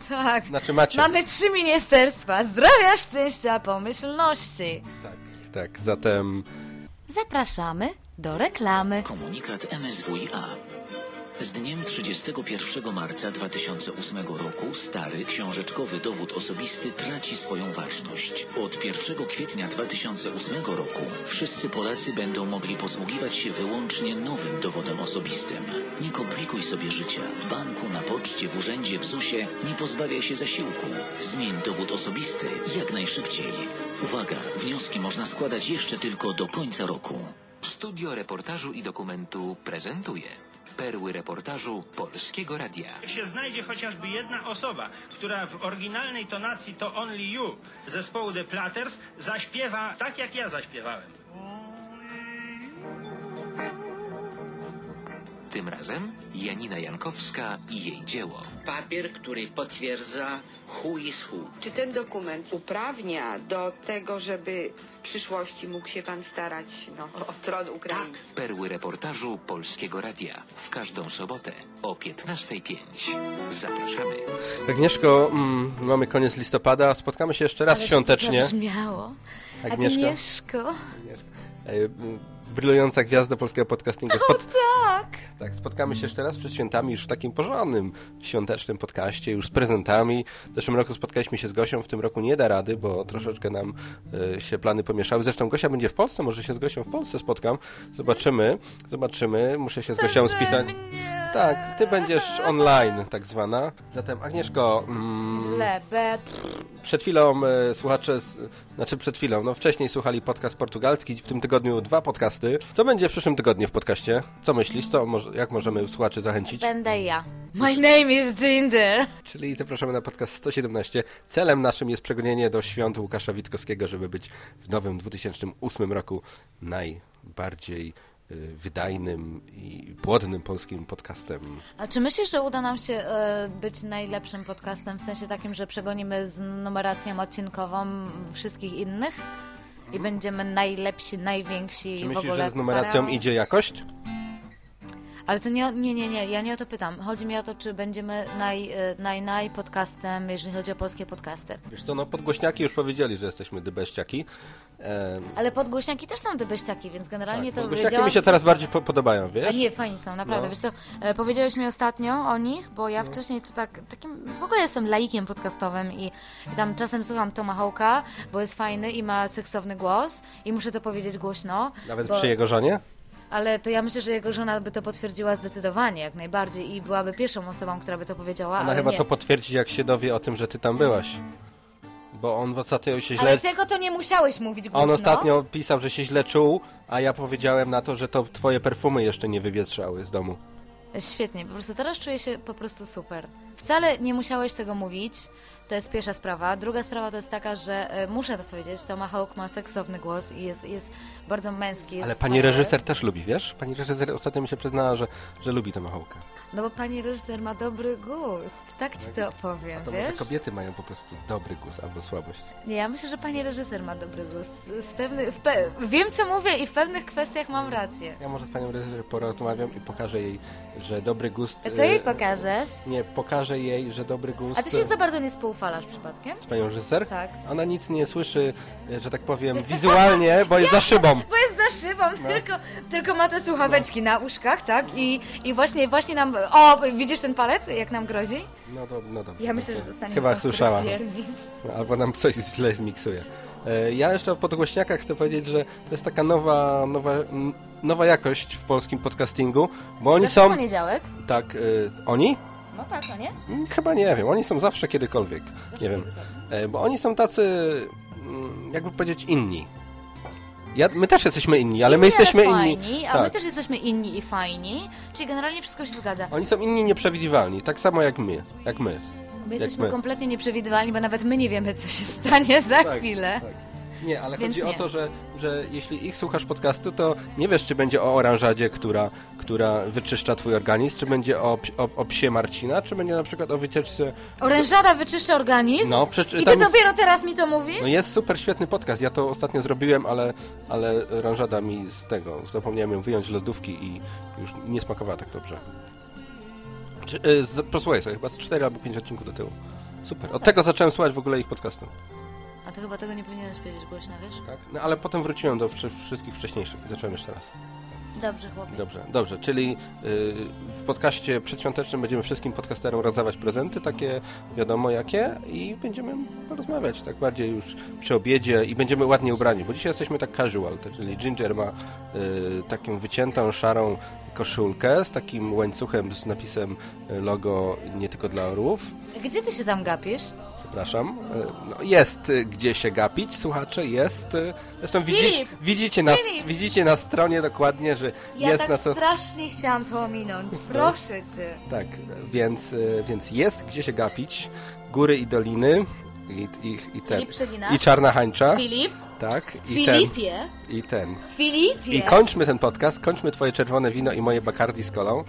[SPEAKER 4] Tak.
[SPEAKER 5] Znaczy macie.
[SPEAKER 4] Mamy trzy ministerstwa. Zdrowia, szczęścia, pomyślności.
[SPEAKER 5] Tak, zatem
[SPEAKER 4] Zapraszamy do reklamy.
[SPEAKER 23] Komunikat MSWiA. Z dniem 31 marca 2008 roku stary książeczkowy dowód osobisty traci swoją ważność. Od 1 kwietnia 2008 roku wszyscy Polacy będą mogli posługiwać się wyłącznie nowym dowodem osobistym. Nie komplikuj sobie życia. W banku, na poczcie, w urzędzie, w ZUS-ie nie pozbawiaj się zasiłku. Zmień dowód osobisty jak najszybciej. Uwaga, wnioski można składać jeszcze tylko do końca roku.
[SPEAKER 24] Studio reportażu i dokumentu prezentuje perły reportażu Polskiego Radia.
[SPEAKER 25] Jak się znajdzie chociażby jedna osoba, która w oryginalnej tonacji to Only You zespołu The Platters zaśpiewa tak, jak ja zaśpiewałem.
[SPEAKER 24] Tym razem Janina Jankowska i jej dzieło.
[SPEAKER 26] Papier, który potwierdza who is who.
[SPEAKER 27] Czy ten dokument uprawnia do tego, żeby w przyszłości mógł się pan starać no, o tron ukraiński?
[SPEAKER 24] Perły reportażu Polskiego Radia. W każdą sobotę o 15.05. Zapraszamy.
[SPEAKER 5] Agnieszko, mm, mamy koniec listopada, spotkamy się jeszcze raz świątecznie.
[SPEAKER 4] To zabrzmiało.
[SPEAKER 5] Agnieszko.
[SPEAKER 4] Agnieszko.
[SPEAKER 5] E, mm, Brylująca gwiazda polskiego podcastingu.
[SPEAKER 4] O
[SPEAKER 5] Spot-
[SPEAKER 4] tak!
[SPEAKER 5] Tak, spotkamy się jeszcze raz przed świętami już w takim porządnym, świątecznym podcaście, już z prezentami. W zeszłym roku spotkaliśmy się z Gosią, w tym roku nie da rady, bo troszeczkę nam e, się plany pomieszały. Zresztą Gosia będzie w Polsce, może się z Gosią w Polsce spotkam. Zobaczymy, zobaczymy. Muszę się z Gosią spisać. Tak, ty będziesz online, tak zwana. Zatem Agnieszko, mm,
[SPEAKER 4] Źle, B.
[SPEAKER 5] przed chwilą e, słuchacze, znaczy przed chwilą, no wcześniej słuchali podcast portugalski, w tym tygodniu dwa podcasty. Co będzie w przyszłym tygodniu w podcaście? Co myślisz? Co, może, jak możemy słuchaczy zachęcić?
[SPEAKER 4] Będę ja. My name is Ginger.
[SPEAKER 5] Czyli zapraszamy na podcast 117. Celem naszym jest przegonienie do świąt Łukasza Witkowskiego, żeby być w nowym 2008 roku najbardziej y, wydajnym i płodnym polskim podcastem.
[SPEAKER 4] A czy myślisz, że uda nam się e, być najlepszym podcastem w sensie takim, że przegonimy z numeracją odcinkową wszystkich innych? I będziemy najlepsi, najwięksi
[SPEAKER 5] Czy
[SPEAKER 4] w
[SPEAKER 5] myślisz,
[SPEAKER 4] ogóle.
[SPEAKER 5] że z numeracją
[SPEAKER 4] parą?
[SPEAKER 5] idzie jakość?
[SPEAKER 4] Ale to nie, o- nie, nie, nie, ja nie o to pytam. Chodzi mi o to, czy będziemy naj, e, naj, naj podcastem, jeżeli chodzi o polskie podcasty.
[SPEAKER 5] Wiesz co, no podgłośniaki już powiedzieli, że jesteśmy dybeściaki. Em,
[SPEAKER 4] Ale podgłośniaki też są dybeściaki, więc generalnie to
[SPEAKER 5] Podgłośniaki
[SPEAKER 4] działa-
[SPEAKER 5] mi się coraz bardziej po podobają, wiesz?
[SPEAKER 4] A nie, fajni są, naprawdę.
[SPEAKER 5] No.
[SPEAKER 4] Wiesz co, e, powiedziałeś mi ostatnio o nich, bo ja wcześniej to tak, takim, w ogóle jestem laikiem podcastowym i, i tam czasem słucham Tomahawka, bo jest fajny i ma seksowny głos i muszę to powiedzieć głośno.
[SPEAKER 5] Nawet
[SPEAKER 4] bo,
[SPEAKER 5] przy jego żonie?
[SPEAKER 4] Ale to ja myślę, że jego żona by to potwierdziła zdecydowanie, jak najbardziej i byłaby pierwszą osobą, która by to powiedziała,
[SPEAKER 5] Ona
[SPEAKER 4] ale
[SPEAKER 5] chyba
[SPEAKER 4] nie.
[SPEAKER 5] to potwierdzi, jak się dowie o tym, że ty tam byłaś. Bo on ostatnio się źle...
[SPEAKER 4] Ale tego to nie musiałeś mówić
[SPEAKER 5] On
[SPEAKER 4] głośno.
[SPEAKER 5] ostatnio pisał, że się źle czuł, a ja powiedziałem na to, że to twoje perfumy jeszcze nie wywietrzały z domu.
[SPEAKER 4] Świetnie, po prostu teraz czuję się po prostu super. Wcale nie musiałeś tego mówić, to jest pierwsza sprawa. Druga sprawa to jest taka, że e, muszę to powiedzieć, Tomahawk ma seksowny głos i jest, jest bardzo męski. Jest
[SPEAKER 5] Ale pani
[SPEAKER 4] wspaniały.
[SPEAKER 5] reżyser też lubi, wiesz? Pani reżyser ostatnio mi się przyznała, że, że lubi Tomahawka.
[SPEAKER 4] No bo pani reżyser ma dobry gust. Tak ci to opowiem,
[SPEAKER 5] To może
[SPEAKER 4] wiesz?
[SPEAKER 5] kobiety mają po prostu dobry gust albo słabość.
[SPEAKER 4] Nie, ja myślę, że pani reżyser ma dobry gust. Z pewnych, pe... Wiem, co mówię i w pewnych kwestiach mam rację.
[SPEAKER 5] Ja może z panią reżyser porozmawiam i pokażę jej, że dobry gust...
[SPEAKER 4] A co jej
[SPEAKER 5] e,
[SPEAKER 4] pokażesz?
[SPEAKER 5] Nie, pokażę jej, że dobry gust...
[SPEAKER 4] A ty się za bardzo nie spoufalasz przypadkiem?
[SPEAKER 5] Z panią reżyser?
[SPEAKER 4] Tak.
[SPEAKER 5] Ona nic nie słyszy, e, że tak powiem, wizualnie, bo jest za szybą. <laughs>
[SPEAKER 4] Bo jest za szybą,
[SPEAKER 5] No.
[SPEAKER 4] tylko, tylko ma te słuchaweczki na uszkach, tak? I, I właśnie, właśnie nam... O, widzisz ten palec, jak nam grozi?
[SPEAKER 5] No dobrze, no.
[SPEAKER 4] Ja myślę,
[SPEAKER 5] no
[SPEAKER 4] że dostaniemy
[SPEAKER 5] Chyba
[SPEAKER 4] ostry
[SPEAKER 5] słyszała.
[SPEAKER 4] piernicz.
[SPEAKER 5] No, Albo nam coś źle zmiksuje. E, Ja jeszcze o podgłośniakach chcę powiedzieć, że to jest taka nowa, nowa, nowa jakość w polskim podcastingu, bo oni
[SPEAKER 4] Zawsze
[SPEAKER 5] są...
[SPEAKER 4] poniedziałek?
[SPEAKER 5] Tak, e, oni?
[SPEAKER 4] No tak, no nie?
[SPEAKER 5] Chyba nie wiem, oni są zawsze kiedykolwiek. Nie wiem. E, Bo oni są tacy, jakby powiedzieć, inni. Ja, my też jesteśmy inni, ale my
[SPEAKER 4] Inni,
[SPEAKER 5] jesteśmy
[SPEAKER 4] fajni,
[SPEAKER 5] inni.
[SPEAKER 4] a my
[SPEAKER 5] Tak.
[SPEAKER 4] też jesteśmy inni i fajni, czyli generalnie wszystko się zgadza.
[SPEAKER 5] Oni są inni nieprzewidywalni, tak samo jak my. Jak my.
[SPEAKER 4] My
[SPEAKER 5] jak
[SPEAKER 4] jesteśmy
[SPEAKER 5] my.
[SPEAKER 4] kompletnie nieprzewidywalni, bo nawet my nie wiemy, co się stanie za
[SPEAKER 5] Tak,
[SPEAKER 4] chwilę.
[SPEAKER 5] Nie, ale
[SPEAKER 4] Więc
[SPEAKER 5] chodzi
[SPEAKER 4] nie.
[SPEAKER 5] o to, że, że jeśli ich słuchasz podcastu, to nie wiesz, czy będzie o oranżadzie, która, która wyczyszcza twój organizm, czy będzie o, o, o psie Marcina, czy będzie na przykład o wycieczce...
[SPEAKER 4] Orężada wyczyszcza organizm?
[SPEAKER 5] No, przecież
[SPEAKER 4] I ty dopiero teraz mi to mówisz?
[SPEAKER 5] No jest super świetny podcast, ja to ostatnio zrobiłem, ale, ale oranżada mi z tego, zapomniałem ją wyjąć z lodówki i już nie smakowała tak dobrze. Czy, y, z, posłuchaj sobie, chyba z 4 albo 5 odcinków do tyłu. Super. Od tego zacząłem słuchać w ogóle ich podcastu.
[SPEAKER 4] A to chyba tego nie powinieneś powiedzieć głośno, wiesz?
[SPEAKER 5] Tak? No ale potem wróciłem do wszy- wszystkich wcześniejszych i zacząłem jeszcze raz.
[SPEAKER 4] Dobrze, chłopie.
[SPEAKER 5] Dobrze, dobrze, czyli y, w podcaście przedświątecznym będziemy wszystkim podcasterom rozdawać prezenty, takie wiadomo jakie i będziemy porozmawiać tak bardziej już przy obiedzie i będziemy ładnie ubrani, bo dzisiaj jesteśmy tak casual, to, czyli Ginger ma y, taką wyciętą, szarą koszulkę z takim łańcuchem z napisem y, logo nie tylko dla orłów.
[SPEAKER 4] Gdzie ty się tam gapisz?
[SPEAKER 5] Przepraszam. Y, No, jest y, gdzie się gapić, słuchacze, jest. y, Zresztą widzi, widzicie, na,
[SPEAKER 4] Filip!
[SPEAKER 5] widzicie na stronie dokładnie, że
[SPEAKER 4] Ja
[SPEAKER 5] jest
[SPEAKER 4] tak
[SPEAKER 5] na co...
[SPEAKER 4] strasznie chciałam to ominąć. Proszę cię.
[SPEAKER 5] Tak, więc, y, więc jest gdzie się gapić. Góry i doliny. I, i, i ten. I czarna hańcza.
[SPEAKER 4] Filip?
[SPEAKER 5] Tak. I ten.
[SPEAKER 4] Filipie?
[SPEAKER 5] I ten.
[SPEAKER 4] Filipie?
[SPEAKER 5] I kończmy ten podcast, kończmy twoje czerwone wino i moje Bacardi z kolą.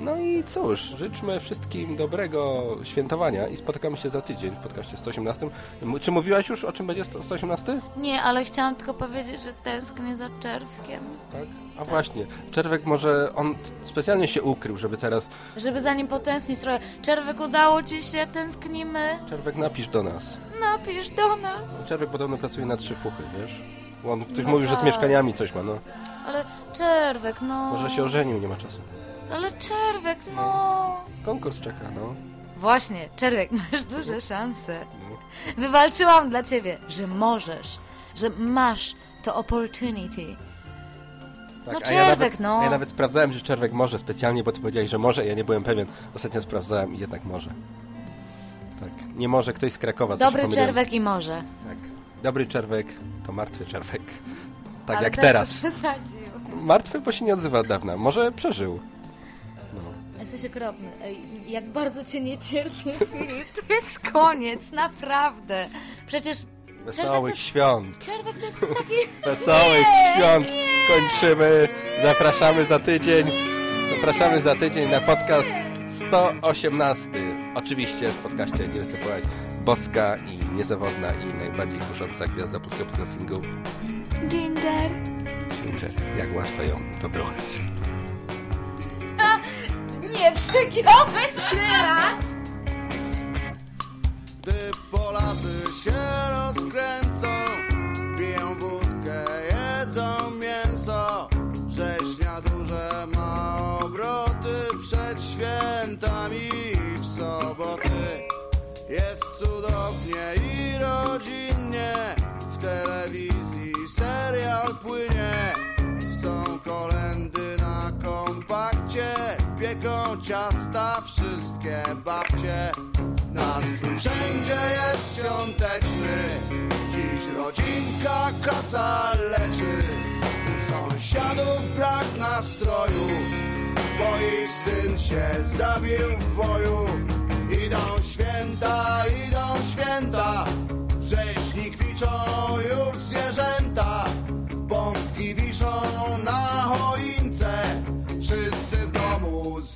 [SPEAKER 5] No i cóż, życzmy wszystkim dobrego świętowania i spotykamy się za tydzień w podcaście 118. M- Czy mówiłaś już o czym będzie 100 118?
[SPEAKER 4] Nie, ale chciałam tylko powiedzieć, że tęsknię za czerwkiem.
[SPEAKER 5] Tak? A właśnie, Czerwek może, on specjalnie się ukrył, żeby teraz...
[SPEAKER 4] Żeby za nim potęsknić trochę. Czerwek, udało ci się? Tęsknimy?
[SPEAKER 5] Czerwek, napisz do nas.
[SPEAKER 4] Napisz do nas.
[SPEAKER 5] Czerwek podobno pracuje na trzy fuchy, wiesz? Bo On, ktoś
[SPEAKER 4] No
[SPEAKER 5] mówił, że z
[SPEAKER 4] tak.
[SPEAKER 5] mieszkaniami coś ma, no.
[SPEAKER 4] Ale czerwek, no.
[SPEAKER 5] Może się ożenił, nie ma czasu.
[SPEAKER 4] Ale czerwek, no.
[SPEAKER 5] Konkurs czeka, no.
[SPEAKER 4] Właśnie, czerwek, <laughs> masz duże szanse. Wywalczyłam dla ciebie, że możesz, że masz to opportunity.
[SPEAKER 5] Tak,
[SPEAKER 4] No
[SPEAKER 5] a ja
[SPEAKER 4] czerwek,
[SPEAKER 5] nawet,
[SPEAKER 4] no.
[SPEAKER 5] Ja nawet sprawdzałem, że Czerwek może specjalnie, bo ty powiedziałeś, że może, ja nie byłem pewien. Ostatnio sprawdzałem i jednak może. Tak, nie może ktoś z Krakowa.
[SPEAKER 4] Dobry czerwek i może.
[SPEAKER 5] Tak. Dobry Czerwek to martwy Czerwek. Tak
[SPEAKER 4] Ale
[SPEAKER 5] jak
[SPEAKER 4] teraz.
[SPEAKER 5] Martwy, bo się nie odzywa od dawna. Może przeżył.
[SPEAKER 4] Jesteś okropny. Ej, jak bardzo cię nie cierpię, <laughs> Filip. To jest koniec, naprawdę. Przecież czerwek
[SPEAKER 5] Wesołych
[SPEAKER 4] jest,
[SPEAKER 5] świąt.
[SPEAKER 4] czerwek to jest taki... <laughs>
[SPEAKER 5] Wesołych
[SPEAKER 4] Nie,
[SPEAKER 5] świąt
[SPEAKER 4] nie.
[SPEAKER 5] kończymy. Zapraszamy za tydzień. Zapraszamy za tydzień na podcast 118. Oczywiście w podcaście będzie występować boska i niezawodna i najbardziej kusząca gwiazda polskiego podcastingu
[SPEAKER 4] Ginger.
[SPEAKER 5] Ginger. Jak łatwo ją dobruchać. <laughs>
[SPEAKER 4] Nie przegiąłeś teraz!
[SPEAKER 28] Gdy Polacy się rozkręcą, piją wódkę, jedzą mięso, rzeźnia duże ma obroty przed świętami i w soboty. Jest cudownie i rodzinnie, w telewizji serial płynie. Są kolendy na kompakcie, pieką ciasta wszystkie babcie. Nastrój wszędzie jest świąteczny, dziś rodzinka kaca leczy. U sąsiadów brak nastroju, bo ich syn się zabił w boju. Idą święta, idą święta, wrześni kwiczą już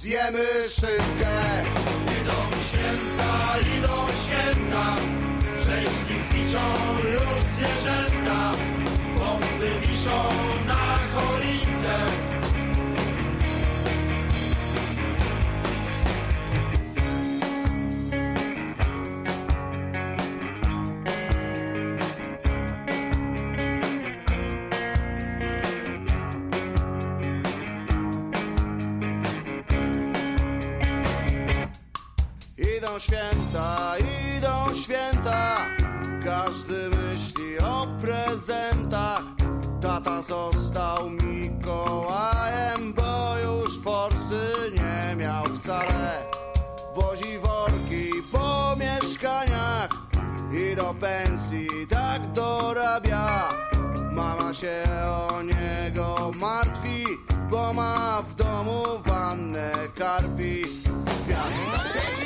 [SPEAKER 28] jemy szynkę. Idą święta, idą święta, rzeźni kwiczą już zwierzęta, bomby wiszą na choince. Idą święta, idą święta, każdy myśli o prezentach. Tata został Mikołajem, bo już forsy nie miał wcale. Wozi worki po mieszkaniach i do pensji tak dorabia. Mama się o niego martwi, bo ma w domu wannę karpi. Gwiazda